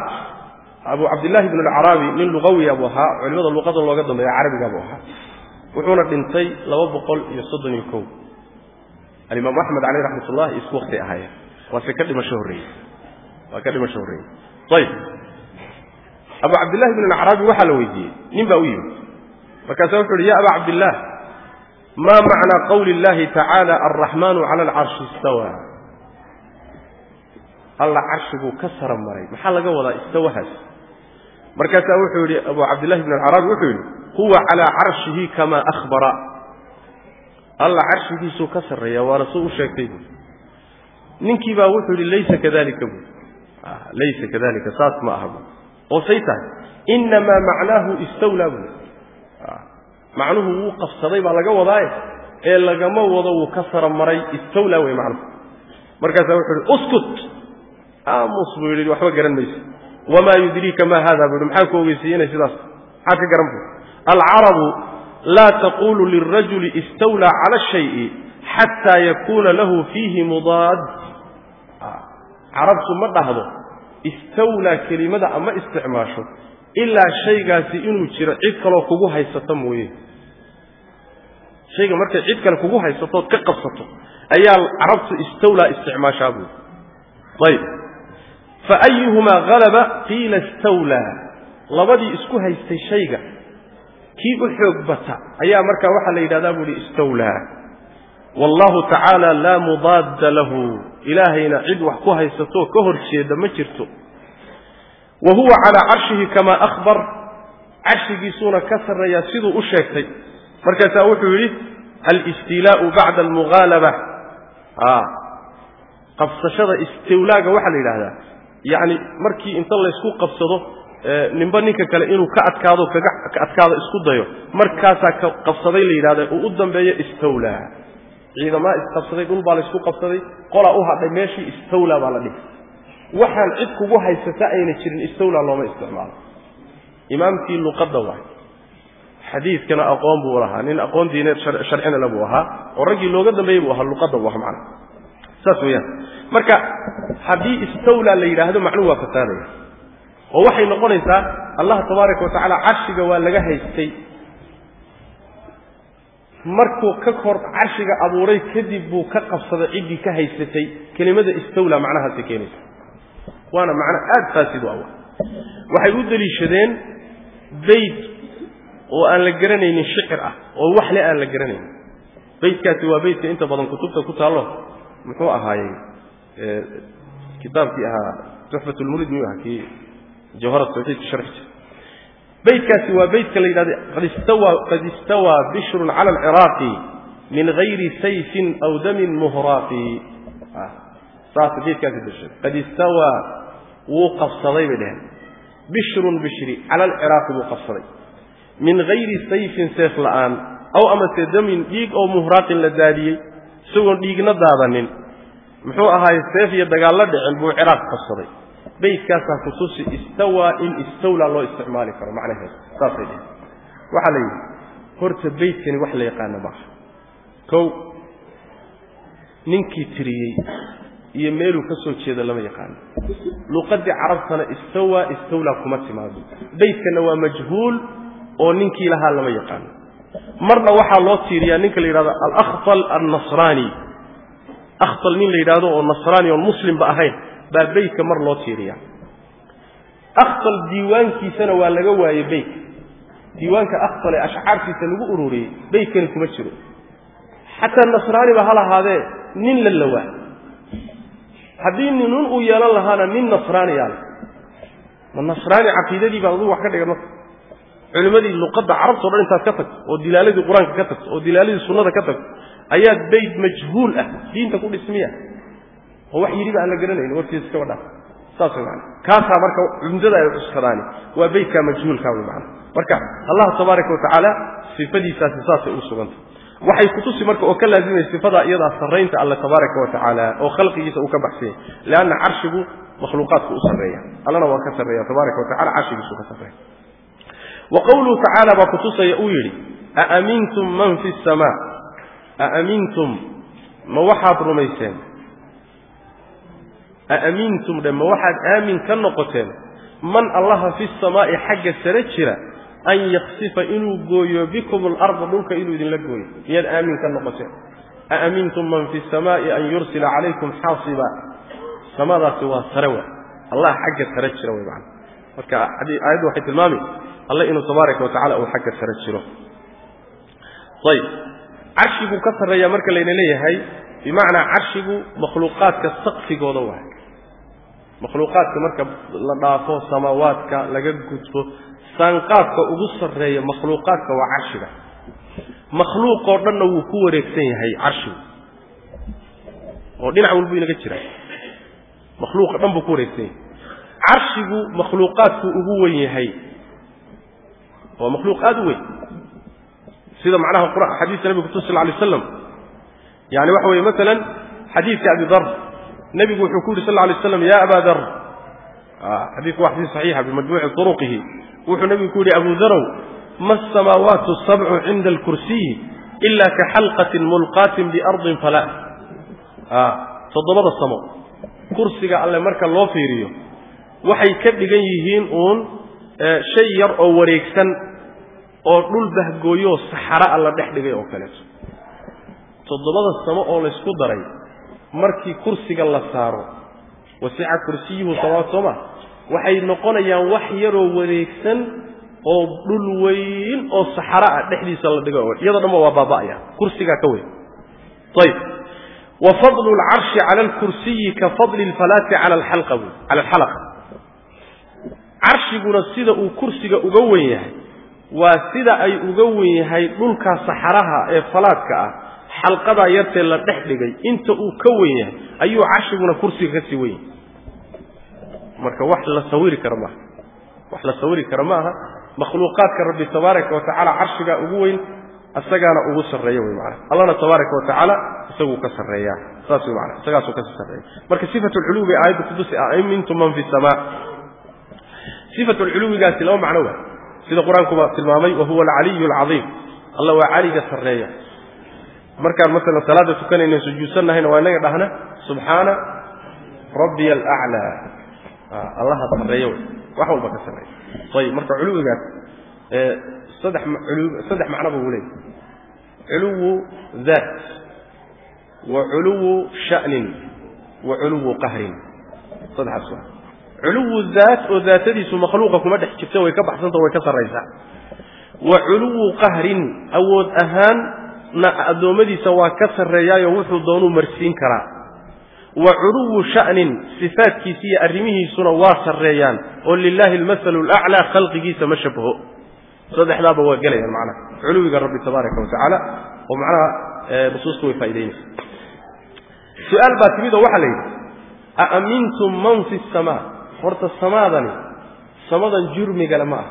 abu cabdillahi ibnu alacraabi nin luqawiya buu ahaa culimada luqada looga dambeeya carabiga buu ahaa. Wuxuuna dhintay laba boqol iyo soddon iyo kow. Alimaam axmed caleyh raxmat ullah isku wakti ahaayeen. Waase ka dhimasho horreeyey. Waa ka dhimasho horreeyey. Ayib abu cabdillahi ibn alacraabi waxaa la weydiiyey. Nin baa u yimid. Markaasa wuxu uhi ya aba cabdillaah ma macnaa qawli اllahi tacaala alraxmanu cala alcarshi istawa? Alla carshiguu ka sara maray. Maxaa laga wadaa istawahaas? Markaasaa wuxuu yidhi abu cabdillahi bn alcaraabi wuxuu yidhi huwa calaa carshihi kamaa ahbara alla carshigiisuu ka sarreeya waana suu u sheegtay. Buui ninkii baa wuxuu yidhi laysa kadalika buui laysa kadalika saas ma aha. Oo say tahay. Innamaa macnaahu istawlaa buui macnuhu wuu qabsaday baa laga wadaaye ee lagama wado wuu ka saramaray istawlaa wey macnuhu. Markaasaa wuxuu yidhi uskut. Aamus buu yidhi waxba garan mayso. Wamaa yudriika ma hada buu yidhi maxaa ku ogeysiiye inay sidaas maxaad ka garan bu alcarabu laa taqulu lirajuli istawlaa cala shayi xataa yakuuna lahu fiihi mudaad. Carabtu ma dhahdo istawlaa kelimada ama isticmaasho ilaa shaygaasi inuu jiro cid kaloo kugu haysato mooye. Shayga markay cid kale kugu haysatood ka qabsato ayaa carabtu istawlaa isticmaashaa buuri ayb fa ayuhumaa halaba qiila istawlaa. Labadii isku haystay shayga kii u xoog bata ayaa markaa waxaa la yidhahdaa buuhi istawlaa. Wallahu tacaala laa mudaadda lahu. Ilaahayna cid wax ku haysatoo ka hor jeeda ma jirto wa huwa calaa carshihi kamaa ahbar carshigiisuuna ka sarreeyaa siduu u sheegtay. Markaasaa wuxuu yidhi alistiilaau bacda almughaalaba qabsashada istawlaaga waxaa la yidhahdaa yacni markii inta laysku qabsado ninba ninka kale inuu ka adkaado kaga ka adkaado isku dayo. Markaasaa ka qabsaday la yidhahda uu u dambeeyo istawlaa. Ciidamaa isqabsaday dhul baa laysku qabsaday qolaa u hadhay meeshii istawlaa baa la dhihi waxaan cid kugu haysata ayna jirin istawlaa looma isticmaalo. Imaamkii luqadda waay. Xadiidkana aqoon buu lahaa nin aqoon diineed sharcina buu ahaa oo raggii looga dambeeyey buu ahaa luqadda ahaa macana saas weeyaan. Marka haddii istawlaa la yidhaahdo macnuhu waa fasaadaya oo waxay noqonaysaa allah tabaaraka watacaala carshiga waa laga haystay. Markuu ka kor carshiga abuuray kadib buu ka qabsaday ciddii ka haysatay. Kelimada istawlaa macnahaasay keenaysa وأنا معنى اد فاسد اول وحي ودلي شدين بيت وان لقرنين الشعر ووحل ان لقرنين بيت كاتي وبيت انت بضن كتبت كتب الله متوع هاي كتاب فيها تحفة المولد ميوها كي جوهرة توحيد بيت كاسي وبيت كالي قد استوى, قد استوى بشر على العراق من غير سيف أو دم مهراقي صافي بيت كاسي بشر قد استوى wuu qabsaday bay dheheen bishrun bishri cala alciraaqi buu qabsaday. Min gayri sayfin seef la'aan aw amase damin dhiig oo muhraaqin la daadiyey isagoon dhiigna daadanin muxuu ahaaye seef iyo dagaallo dhicin buu ciraaq qabsaday. Beytkaasaa kutusi istawaa in istawlaa loo isticmaali karo macnaheeda saasay dheheen waxaa la yidhi horta beytkani wax la yaqaano maaha. Kow ninkii tiriyey iyo meeluu ka soo jeedo lama yaqaano luqaddii carabtana istawaa istawlaa kuma timaado. Beytkana waa majhuul oo ninkii lahaa lama yaqaano marna waxaa loo tiiriyaa ninka la yidhahdo alakhtal annasraani akhtal nin la yidhaahdo oo nasraani oon muslimba ahayn baa beytka mar loo tiiriyaa. Akhtal diiwaankiisana waa laga waayey beytka diiwaanka akhtal ee ashcaartiisa lagu ururiyey beytkani kuma jiro. Xataa nasraaniba ha lahaadee nin la lawaa haddii ninun uu yeelan lahaana nin nasraaniyaa le ma nasraani caqiidadii baad adugu wax ka dhigan marka culimmadii luqadda carabtao dhan intaad ka tagto oo dilaaladii qur-aanka ka tagto oo dilaaladii sunnada ka tagto ayaad beyt majhuul ah diinta ku dhismiya oo wax yidhiba aan la garanayni warkiisa iska wadhaa saas way maana kaasaa marka cumdada ay cuskadaani waa beytkaa majhuulkaa way maana marka allah tabaaraka watacaala sifadiisaasi saasay u sugantay waxay kutusi marka oo ka laazimaya sifadaa iyadaa sarraynta alle tabaaraka wa tacaala oo khalqigiisa uu ka baxsanyay leanna carshigu makhluuqaadku u sarreeya. Allana waa ka sarreeya tabaaraka wa tacala carshigiisuu ka sarreeya. Wa qowluhu tacaala baa kutusaya uu yidhi aamintum man fi samaa aamintum ma waxaad rumayseen? Aamintum dhe ma waxaad aamin ka noqoteen? Man allaha fi samaa'i xagga sare jira an yaksifa inuu gooyo bikum alarda dhulka inuu idinla gooyo. Miyaad aamin ka noqoteen aamintum man fi samaa'i an yursila calaykum xaasiba? Samadaasi waa sare wa. Allah xagga sare jira way macana marka aayaddu waxay tilmaami alle inuu tabaaraka wa tacala uu xagga sare jiro. Ayib. Carshiguu ka sarreeyaa marka layna leeyahay bimacnaa carshigu makhluuqaadka saqfigooda waay makhluuqaadka marka la dhaafo samaawaadka laga gudbo saanqaadka ugu sarreeya makhluuqaadka waa carshiga. Makhluuqoo dhanna wuu ku wareegsan yahay carshigu. Oo dhinac walbuu inaga jira. Makhluuqa dhan buu ku wareegsan yahay. Carshigu makhluuqaadku ugu wen yahay. Waa makhluuq aada u weyn. Sida macnaha qur xadiiska nabiga kutus sal lay slam yani waxa weeye masalan xadiidka abi dar. Nebigu wuxuu ku yidhi sal lay slam ya aba dar xadiidku waa xadiis saxiixa bimajmuuci turuqihi. Wuxuu nebigu ku yidhi abu darow ma asamaawaatu sabcu cinda alkursiyi ila ka xalqatin mulqaatin biardin fala. Toddobada samo. Kursiga alle marka loo fiiriyo waxay ka dhigan yihiin uun shay yar oo wareegsan oo dhul bahgooyooo saxara la dhex dhigay oo kaleeto toddobada samo oo laysku daray markii kursiga la saaro wasica kursiyuhu samawaat sooma waxay noqonayaan wax yaroo wareegsan oo dhul weyn oo saxara ah. Dhexdiisa la dhigo. Iyadoo dhanba waa baaba'aya. Kursigaa ka weyn. Ayb wa fadlu lcarshi cala alkursiyi ka fadli lfalaati cala alxalaqa carshiguna sida uu kursiga uga wen yahay waa sida ay uga wen yahay dhulka saxaraha ee falaadka ah xalqadaa yartee la dhex dhigay inta uu ka wen yahay ayuu carshiguna kursiga ka sii yahay marka wax la sawiri kara maaha wax la sawiri kara ma makhluuqaadka rabbi tabaaraka wa carshigaa ugu weyn isagaana ugu sarreeya wey maana allahna tabaaraka wa isaguu ka sarreeyaa saas wey maana isagaasuu ka sarreeya. Marka sifatu lculuwi bay aayadda kutusi amintum man fi samaa. Sifatu lculuwigaasi laba macno waa sida qur'aankuba tilmaamay wa huwa alcaliyu alcadiim alla waa caliga sarreeya markaan masalan salaadda tukanayna sujuudsanahayna waa inaga dhahna subxaana rabbiya alaclaa allaha sarreeya wey wax walba ka sarreeya ayib marka culuwigaas saddex saddex macnoba wuu leeyahy culuwu daat wa culuwu sha'nin wa culuwu qahrin. Saddexaas waa culuwu daat oo daatadiisu makhluuqa kuma dhex jirta way ka baxsanta way ka sarraysaa. Wa culuwu qahrin awood ahaanna addoommadiisa waa ka sarreeyaayo wuxuu doonuu marsiin karaa. Wa culuwu sha'nin sifaadkiisa iyo arrimihiisuna waa sarreeyaan oo lilaahi almasalu alaclaa khalqigiisa ma shabaho. Saddexdaaba waa gelayaan macnaha. Culuwiga rabbi tabaaraka wa oo macnaha nusuusta way faa'idaynaysa su'aal baa timid oo waxaa la yidhi a amintum man fi samaa horta samaadani samadan jurmigale ma ah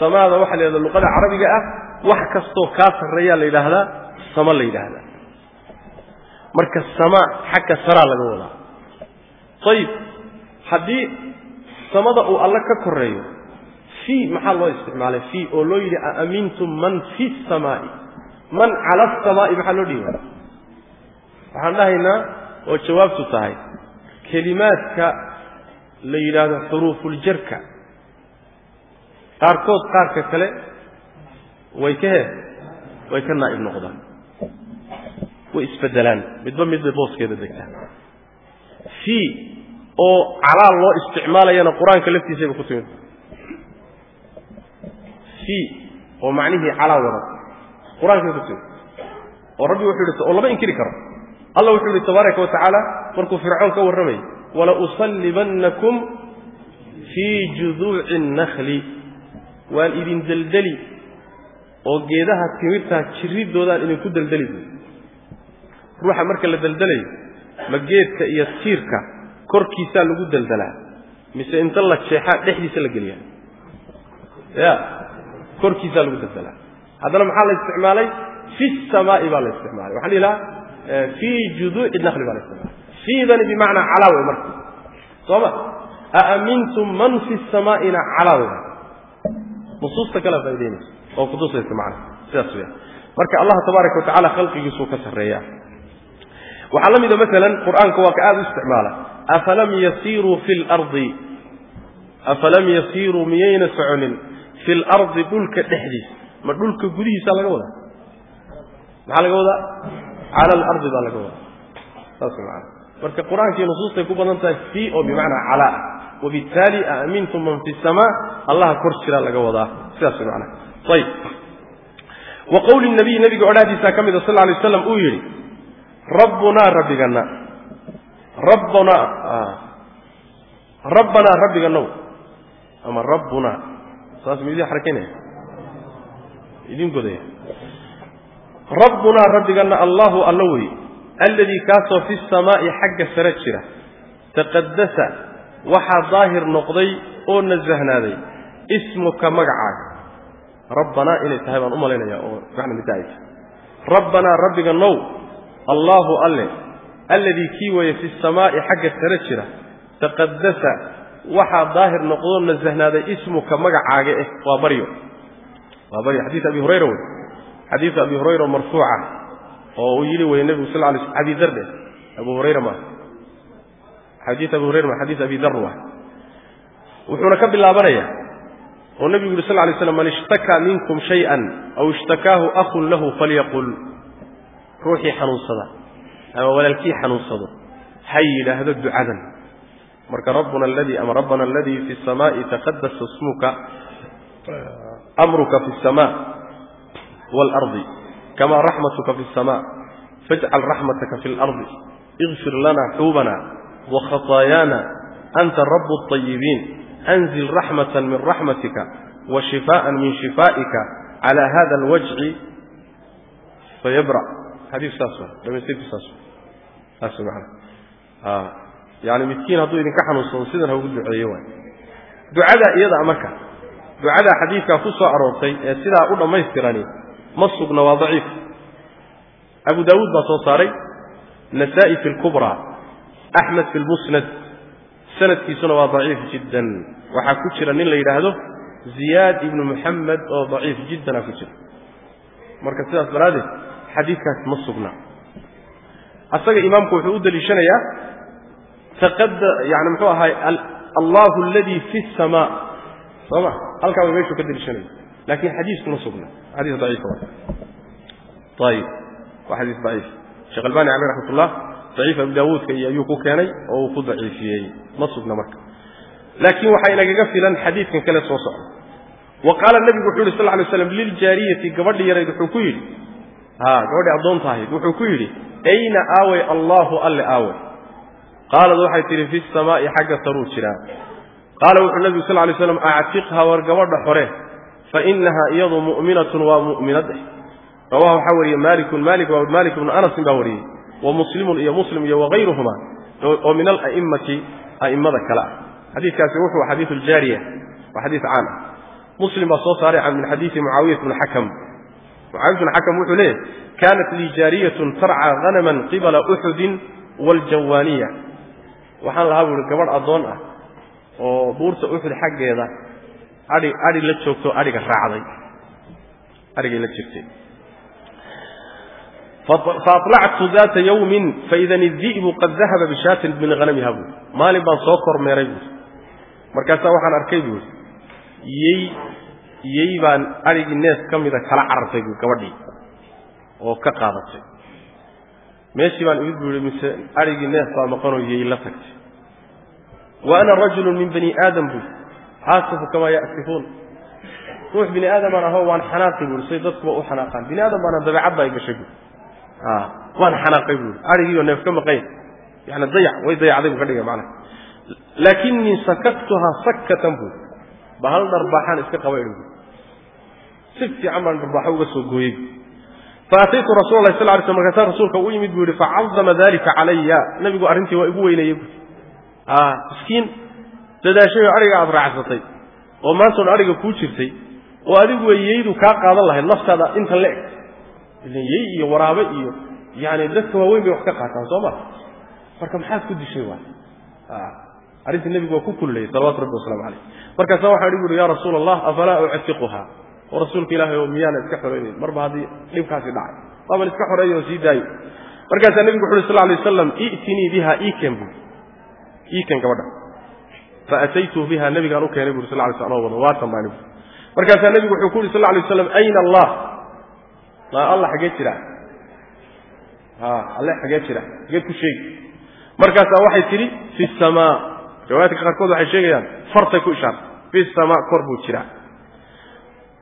samaada waxaa la yidhahda luqada carabiga ah wax kastoo kaa sarreeyaa la yidhaahdaa sama la yidhaahdaa. Marka sama xagga saraa laga wadaa. Ayib haddii samada uu alle ka koreeyo fii maxaa loo isticmaalay? Fii oo loo yidhi aamintum man fi samaa'i? Man cala asamaa'i maxaa loo dhihi waaya waxaan dhahaynaa oo jawaabtu tahay kelimaadka la yidhaahdo xuruufuljarka qaarkood qaarka kale way ka he way ka naa'ib noqdaan. Way isbedelaan midba midbay booskeeda degtaan fii oo calaal loo isticmaalayana qur'aanka laftiisayba ku timid. Fii oo macnihii calaa wada. Qur'aankay ku timid. Oo rabbi wuxuu yidhi oo lama inkiri karo. Allah wuxuu yidhi tabaaraka wa tacaala markuu fircoon ka warramayay wala usallibannakum fii juduuci annakli waan idin deldeli oo geedaha timirtaa jirridoodaan idinku deldeli ruuxa marka la deldelayo ma geedka iyo tiirka korkiisaa lagu deldelaa mise inta la jeexaa dhexdiisa la geliyaa? Ya korkiisaa lagu deldelaa haddana maxaa la isticmaalay? Fi samaa'i baa la isticmaalay. Waxaan dhihi lahaa fii juduuci nakli baa la isticmaalay. Fiidani bimacnaa calaa wey marka. Soo ma? Aamintum man fi samaa'ina calaa wey nusuusta kale faa'idaynaysa oo kutusaysa macna sidaas weya marka allah tabaaraka wa khalqigiisuu ka sarreeyaa. Waxaa la mida maalan qur'aanka waa ka aada u isticmaala. Afalam yasiiruu fi lardi afalam yasiiruu miyayna soconin? Fi lardi dhulka dhexdiisa. Ma dhulka gudihiisaa laga wadaa? Maxaa laga wadaa? Cala alardi baa laga wadaa. Saas maana marka qur'aankii nusuustay ku badan tahay fi oo bimacnaa calaa wabittaali aamintum man fi samaa allaha kor jiraa laga wadaa sidaas macana ayib wa qowli nabiy nabiga odhaadiisaa ka mida sal lla alay waslam uu yidhi rabbunaa rabbiganna rabbana rabbanaa rabbiga now ama rabbuna saas ma idin xarakaynaya idin godaya rabbunaa rabbigana allahu alla wey alladii kaasoo fi samaa'i xagga sare jira taqadasa waxaa daahir noqday oo nasahnaaday ismuka magacaaga. Rabbanaa inay tahay baan u malaynayaa oo macna midda ay tahay rabbanaa rabbiga now allaahu alle alladii kii weeye fi samaa'i xagga sare jira taqadasa waxaa daahir noqdoo nasahnaaday ismuka magacaaga eh waa baryo. Waa baryo. Xadiis abi hurayra wey xadiisu abi hurayra marfuuca oo uu yidhi wey nebigu sal lay abi dar dheh abu hurayra maaha xadiis abi hurayra ma xadiis abi dar waa wuxuuna ka bilaabanaya oo nebigu yidhi sal lay slam man ishtakaa minkum shay-an aw ishtakaahu akhun lahu falyaqul ruuxii xanuunsada ama walaalkii xanuunsado ha yidhaahdo ducadan marka rabbuna aladii ama rabbana aladii fi samaa'i taqadasa ismuka amruka fi الsma wاlarضi kama raxmatuka fi الsma faاjcal raxmataka fi اlarضi اغfir lana xuubana وkhaطaayaana anta rabu الطayibiin أnzil raxmaة min raxmatika وشifaaءa min شifaa'ika عalى hada اlwajci fayabra xadiis saas dhamaystirku saas saas man yani midkiin hadduu idinka xanuunsado sidan ha ugu duceeyo waay ducadaa iyadaa marka ducadaa xadiidkaa ku soo aroortay ee sidaa u dhammaystirani ma sugna waa daciif abu daawuud baa soo axmed fi lmusnad sanadkiisuna waa daciif jiddan waxaa ku jira nin la yidhaahdo ziyaad ibnu muxamed oo daciif jiddana ku jira marka sidaas daraaddeed xadiidkaas ma sugna asaga imaamku wuxuu u deliishanayaa yani muxuu ahaay allahu aladii fi samaa soo ma halkaa bay meeshuu ka deliishanaya laakiin xadiisku ma sugna xadiis daciif ayib waa xadiis daciif sheekh albani caleyh raxmat daciif abu daawuudka iyo ayuu ku keenay oo uu ku daciifiyey. Ma sugna marka. Laakiin waxaa inagaga filan xadiidkan kale soo socda. Wa qaala nebigu wuxuu yidhi sal ly slam liljaariyati gabadhi yarayd wuxuu ku yidhi. Ha gabadhii addoonta ahayd wuxuu ku yidhi ayna aaway allaahu alle aaway? Qaalad waxay tidhi fi samaa'i xagga saruu jiraa qaala wuxuu nebigu sal lay slam actiqha war gabadha xore fa inahaa iyadu mu'minatun waa mu'minad. Eh rawaha waxaa wariyey malikun malik waa malik ibnu anasin baa wariyey wa muslimun iyo muslim iyo wakayruhuma oo min ala'immati a'immada kale ah. Xadiidkaasi wuxuu xadiidu ljaariya waa xadiis caan ah. Muslim baa soo saaray min xadiidi mucaawiyat bni xakam mucaawiyat bni xakam wuxuu leeyahy kaanat lii jaariyatun tarca hanaman qibala uxudin waaljawaaniya waxaan lahaa buuhi gabadh addoon ah oo buurta uxud xaggeeda ai adhi la joogto adhiga raacday. Adhigay la jirtay faaطlactu daata yawmin faidan idi'bu qad dahaba bishaatin min hanamiha buui maalin baan soo kormeeray buui markaasaa waxaan arkay buui yey yey baan adhigii nees ka mida kala carartay buui gabadhii oo ka qaadatay meeshii baan imid buu mise adhigii nees baa maqanoo yey la tagtay wa ana rajulu min bani aadam buui aasifu kamaa ya'sifuun ruux bini aadamaan ahoo waan xanaaqi buui say dadkuba u xanaaqaan bini aadam baana dabeecad baa gashay buui waan xanaaqay buui adhigiioo neef ka maqayn. Yani dayac way dayacday buu ka dhigay macnaha. Laakinii sakaktuhaa sakkatan buui ba hal dharbaaxaan iska qaba idhi buui si fiican baan dharbaaxo uga soo gooyey. Faataytu rasula lah sal ly sl markaasaa rasuulka u yimid buu yihi facadama dalika calaya nabigu arrintii waa igu weynayey buui miskiin dadaashayoo adhiga aad raacsatay oo maantoon adhiga kuu jirtay oo adigu weyeydu kaa qaadan lahayd naftaada inta le eg ilan yey iyo waraabe iyo yani dadka waaweyn bay wax ka qaataan soo ma marka maxaad ku dishay waay arrintii nebigu waa ku kullayay salawatu rabbi waslamu caleyh markaasa waxaan ihi buuhi ya rasuula allah afalaa uctiquha oo rasuulka ilaahay oo miyaana iska xoraynayn marba haddii dhibkaasi dhacay waaban iska xoreeya oo sii daayo markaasaa nebigu wuxu uhi sal lay wasalam i'tinii biha iken buui iken gabadha faataytuhu biha nebigaan u keenay buri sal lay sl anoo alla xagee jira. Alle xagee jira. Xageed ku sheegi. Markaasaa waxay tidhi fi samaa riwaayaadka qaarkood waxay sheegayaan fartay ku ishaartay fi samaa kor buu jiraa.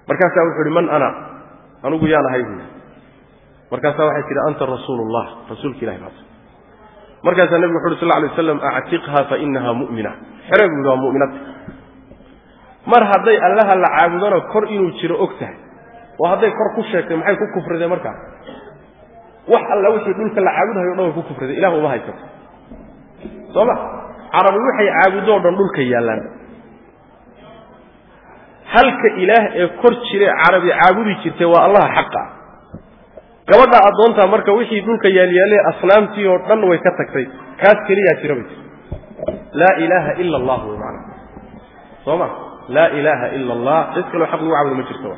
Markaasaa wuxuu ihi man ana? Anugu yaan ahay buui markaasaa waxay tidhi anta rasuulu llah rasuulka ilahi baata markaasaa nebigu wuxu uhi sal lay waslam actiqha fa inaha mu'mina. Xere buu yidhi waa mu'minad. Mar hadday allaha la caabudona kor inuu jiro og tahay oo hadday kor ku sheegtay maxay ku kufrideen markaa wax alla wixii dhulka la caabudahayo o dhan way ku kufrideen. Ilah uma haysato soo ma carabi waxay caabuddo o dhan dhulka yaallaan halka ilaah ee kor jire carabi caabudi jirtay waa allaha xaqa. Gabadha addoontaa marka wixii dhulka yaalyaalee asnaamtii oo dhan way ka tagtay. Kaas keliyaa jira bay tir laa ilaaha ila allah wey maana soo ma laa ilaaha ila allah. Cid kaloo xaq lagu caabudo ma jirto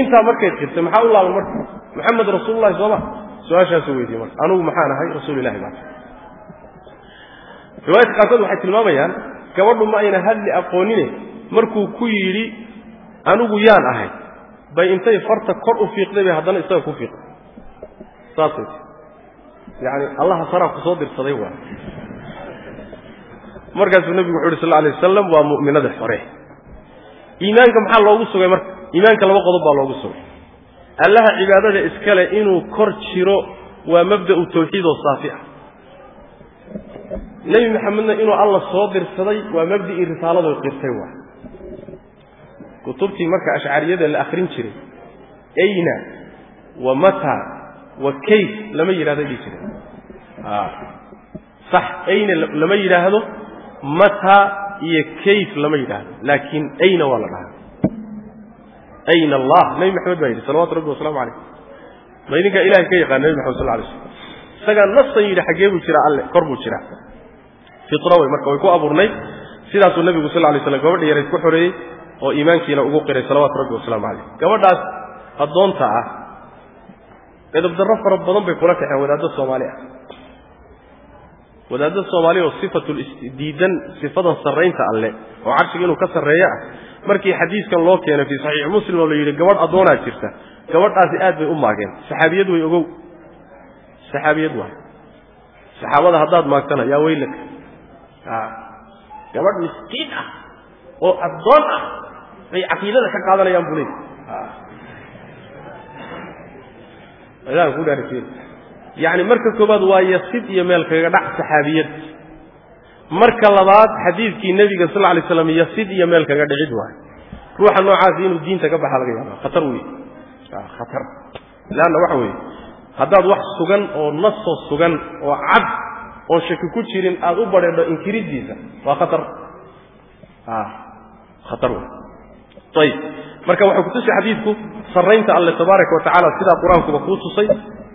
intaa markay qirtay maxaa u laaban marka? Maxamed rasuululahi soo ma? Su'aashaasu weydiye marka. Anugu maxaan ahay? Rasuul ilahi baa. Riwaayadka qaarkood waxay tilmaamayaan gabadhu ma ayna hadli aqoonine. Markuu ku yidhi anigu yaan ahay. Bay intay farta kor u fiiqday bay haddana isaga ku fiiqday. Saasay yacani allaha saraa ku dirsaday waa. Markaasuu nebigu wuxu uhi sal alay wasalam waa mu'minada xore iimaanka maxaa loogu sugay marka iimaanka laba qodob baa loogu sugay allaha cibaadada iskale inuu kor jiro waa mabda'u tawxiid oo saafi ah. Nebi maxamedna inuu alla soo dirsaday waa mabda'ii risaaladu qirtay waa. Kutubtii marka ashcariyada la akrin jiray ayna wa mata wa kayf lama yidhahdo dhihi jiray sax ayna lama yidhaahdo mata iyo kayf lama yidhaahdo laakiin ayna waa la dhahaa ayna allah nebi maxamed baa yidhi salawatu rabbi waslamu calayh ma idinkaa ilahay ka yaqaan nebi maxamed sal alay slam isagaa nasan yidhi xaggee buu jiraa alle kor buu jiraa fitra wey marka way ku abuurnayd sidaasuu nebigu sal lay slam gabadha yareyd ku xoreeyey oo iimaankiina ugu qiray salawaatu rabbi wasalaamu calayh gabadhaas addoonta ah edabdarro fara badan bay kula kaxeen wadaadda soomaali ah wadaadda soomaali oo sifatul diidan sifadan sarraynta alle oo carshiga inuu ka sarreeyo ah markii xadiiskan loo keenay fii saxiixi muslim oo la yidhi gabadh addoonaa jirta. Gabadhaasi aad bay u maageen. Saxaabiyad way ogow. Saxaabiyad waay. Saxaabada haddaad maagtana yaa weylaka. Gabadh miskiin ah oo addoon ah bay caqiidada ka qaadanayaan buu leey yacni marka koobaad waa yasid iyo meel kaga dhac saxaabiyad marka labaad xadiidkii nebiga sal alay slam yasid iyo meel kaga dhicid waayo ruuxa noocaasi inuu diinta ka baxa laga yaaba khatar wey khatar. Leanna waxa weeye haddaad wax sugan oo nasoo sugan oo cad oon shaki ku jirin aada u badheedho inkiridiisa waa khatar. Khatar wey ayib marka waxay kutusi xadiidku sarraynta alle tabaaraka wa sidaa qur'aankuba kuu tusay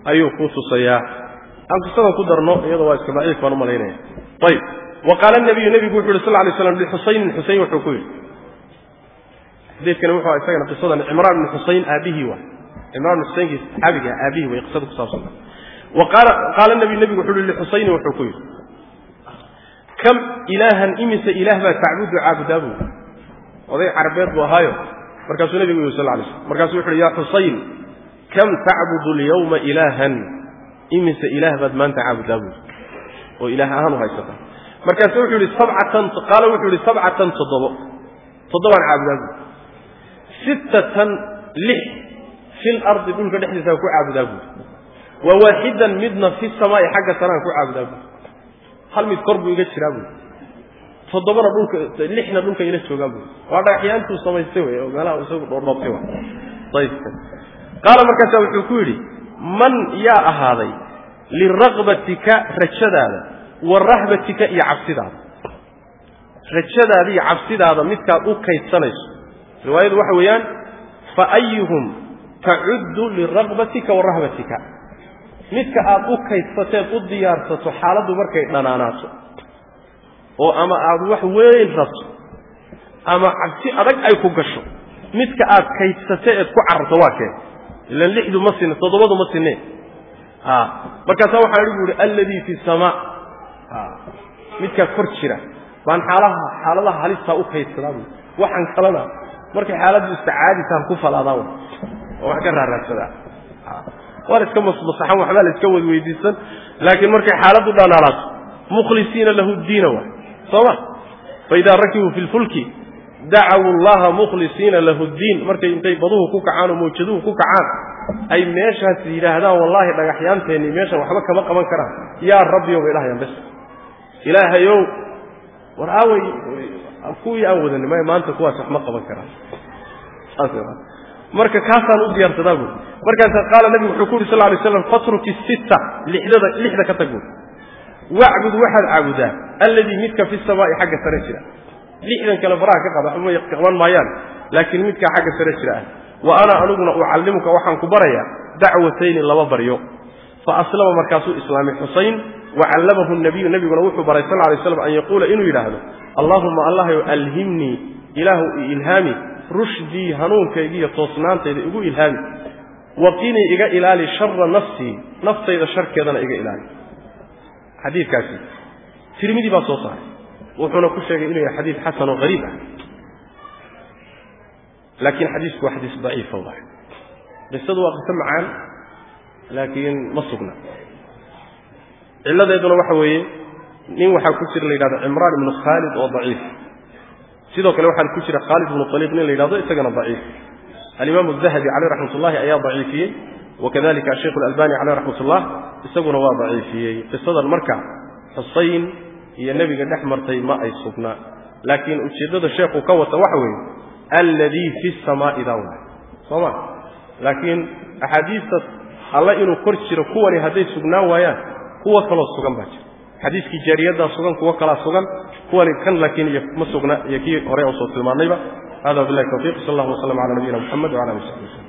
ayuu kuu tusayaa. Aan qisadan ku darno iyadoo waa iska daciif baan u malaynaya. Ayib wa qaala nabiyu nebigu wuxu yhi sal lay slam lixusaynin xusayn wuxuu ku yidhi. Xadiidkani wuxuu isagana qisadan cimraan bni xusayn aabihii waay. Cimraan bni xusaynkii saxaabiga aabihii way qisada ku saabsanta wa qaala qaala nabiy nebigu wuxu uhi lixusaynin wuxuu ku yidhi. Kam ilaahan imise ilaah baa tacbudu caabudaa buu oday carabeed buu ahaayo. Markaasuu nebigu yidhi sal lay slm markaasuu wuxu uhi yaa xusayn kam tacbudu alyawma ilaahan? Imise ilaah baad maanta caabudaa buu oo ilaah ahaan u haysataa markaasuu wuxuu yihi sabcatan qaala wuxuu yihi sabcatan toddobo. Toddobaan caabudaa buu sittatan lix fil ardi dhulka dhexdiisaan ku caabudaa buu wa waaxidan midna fi samaa'i xagga sanaan ku caabudaa buu hal mid kor buu iga jiraa buu toddobana dhulka lixna dhulka ila joogaa buu waa dhagaxyaantuu samaystay wey oo meelaha isagu dhoordhoobtay wa ayib qaala markaasaa wuxuu ku yidhi man yaa ahaaday liraqbatika rajadaada wa rahbatika iyo cabsidaada. Rajadaada iyo cabsidaada midkaad u kaydsanayso. Riwaayadu waxa weeyaan fa ayuhum tacuddu liraqbatika wa rahbatika midka aad u kaydsateed u diyaarsato xaaladdu markay dhanaanaato oo ama aad wax weyn rabto ama cabsi adag ay ku gasho midka aad kaydsate eed ku cararto waa keen ilan lixdu ma sinne toddobadu ma sinne markaasaa waxaan bu uhi alladii fi samaa midkaa kor jira baan xaalaha xaaladaha halistaa u kaydsadaa bu waxaan kalena markay xaaladdu iska caaditaan ku falaadaan oo wax ka raaraadsadaa la iska masmasaxan waxbaa la iska wadweydiisan laakiin markay xaaladdu dhanaalaato mukhlisiina lahu diina waay soo ma faidaa rakibuu fi lfulki dacawu llaha mukhlisiina lahu ddiin markay intay baduhu ku kacaan oo mawjaduhu ku kacaan ay meeshaas yidhaahdaan wallaahi dhagaxyaanteennii meeshan waxba kama qaban karaan yaa rabbiyow bay dhahayaan bes ilaahayow war aawey kuwii aan wadani maya maanta kuwaas wax ma qaban karaan. Marka kaasaan u diyaarsadaa buui markaasa qaala nabigu wuxuu ku yuri sal lay slam fatruki sitta lixdada lixda ka tag buui wacbud waxaad caabudaa alladii midka fi samaa'i xagga sare jira. Lixdan kale faraha ka qada ma qaban maayaan laakiin midkaa xagga sare jira ah. Wa ana aniguna ucallimuka waxaan ku barayaa dacwatayni laba baryo. Fa aslama markaasuu islaamay xusayn wa callamahu nabiyu nabiguna wuxuu baray sal lay slam an yaquula inuu yidhaahdo allaahuma allahyo alhimnii ilaahu i ilhaami rushdii hanuunkaygiiyo toosnaantayda igu ilhaami waqinii iga ilaali shara nafsii naftayda sharkeedana iga ilaali. Xadiidkaasi tirmidi baa soo saaray wuxuuna ku sheegay inuu yahay xadiid xasan oo hariib ah. Laakiin xadiisku waa xadiis daciifa waay qisadu waa qiso macaan laakiin ma sugna cilladeeduna waxa weeye nin waxaa ku jira la yidhahdo cimraan ibnu khaalid oo daciif. Sidoo kale waxaa ku jira khaalid ibnu aliiq nin la yidhahdo isagana daciif. Alimaamu dahabi caleyh raxmat ullahi ayaa daciifiyey wakadalika asheikh alalbani caleyh raxmat ullah isaguna waa daciifiyey. Qisadan marka xusayn iyo nebiga dhex martay ma ay sugnaa laakiin ujeeddada sheekhu ka wata waxa weeye alladii fi samaa'i daan waay soo ma? Laakiin axaadiista alla inuu kor jiro kuwani hadday sugnaan waayaan kuwa kaloo sugan baa jira. Xadiiskii jaariyaddaa sugan kuwo kalaa sugan kuwani kan laakiin ma sugna iyo kii hore oo soo hada wabillahi tawfiq sal allahuma w slam ala nabiyina muxamed wala ali saxbi waslm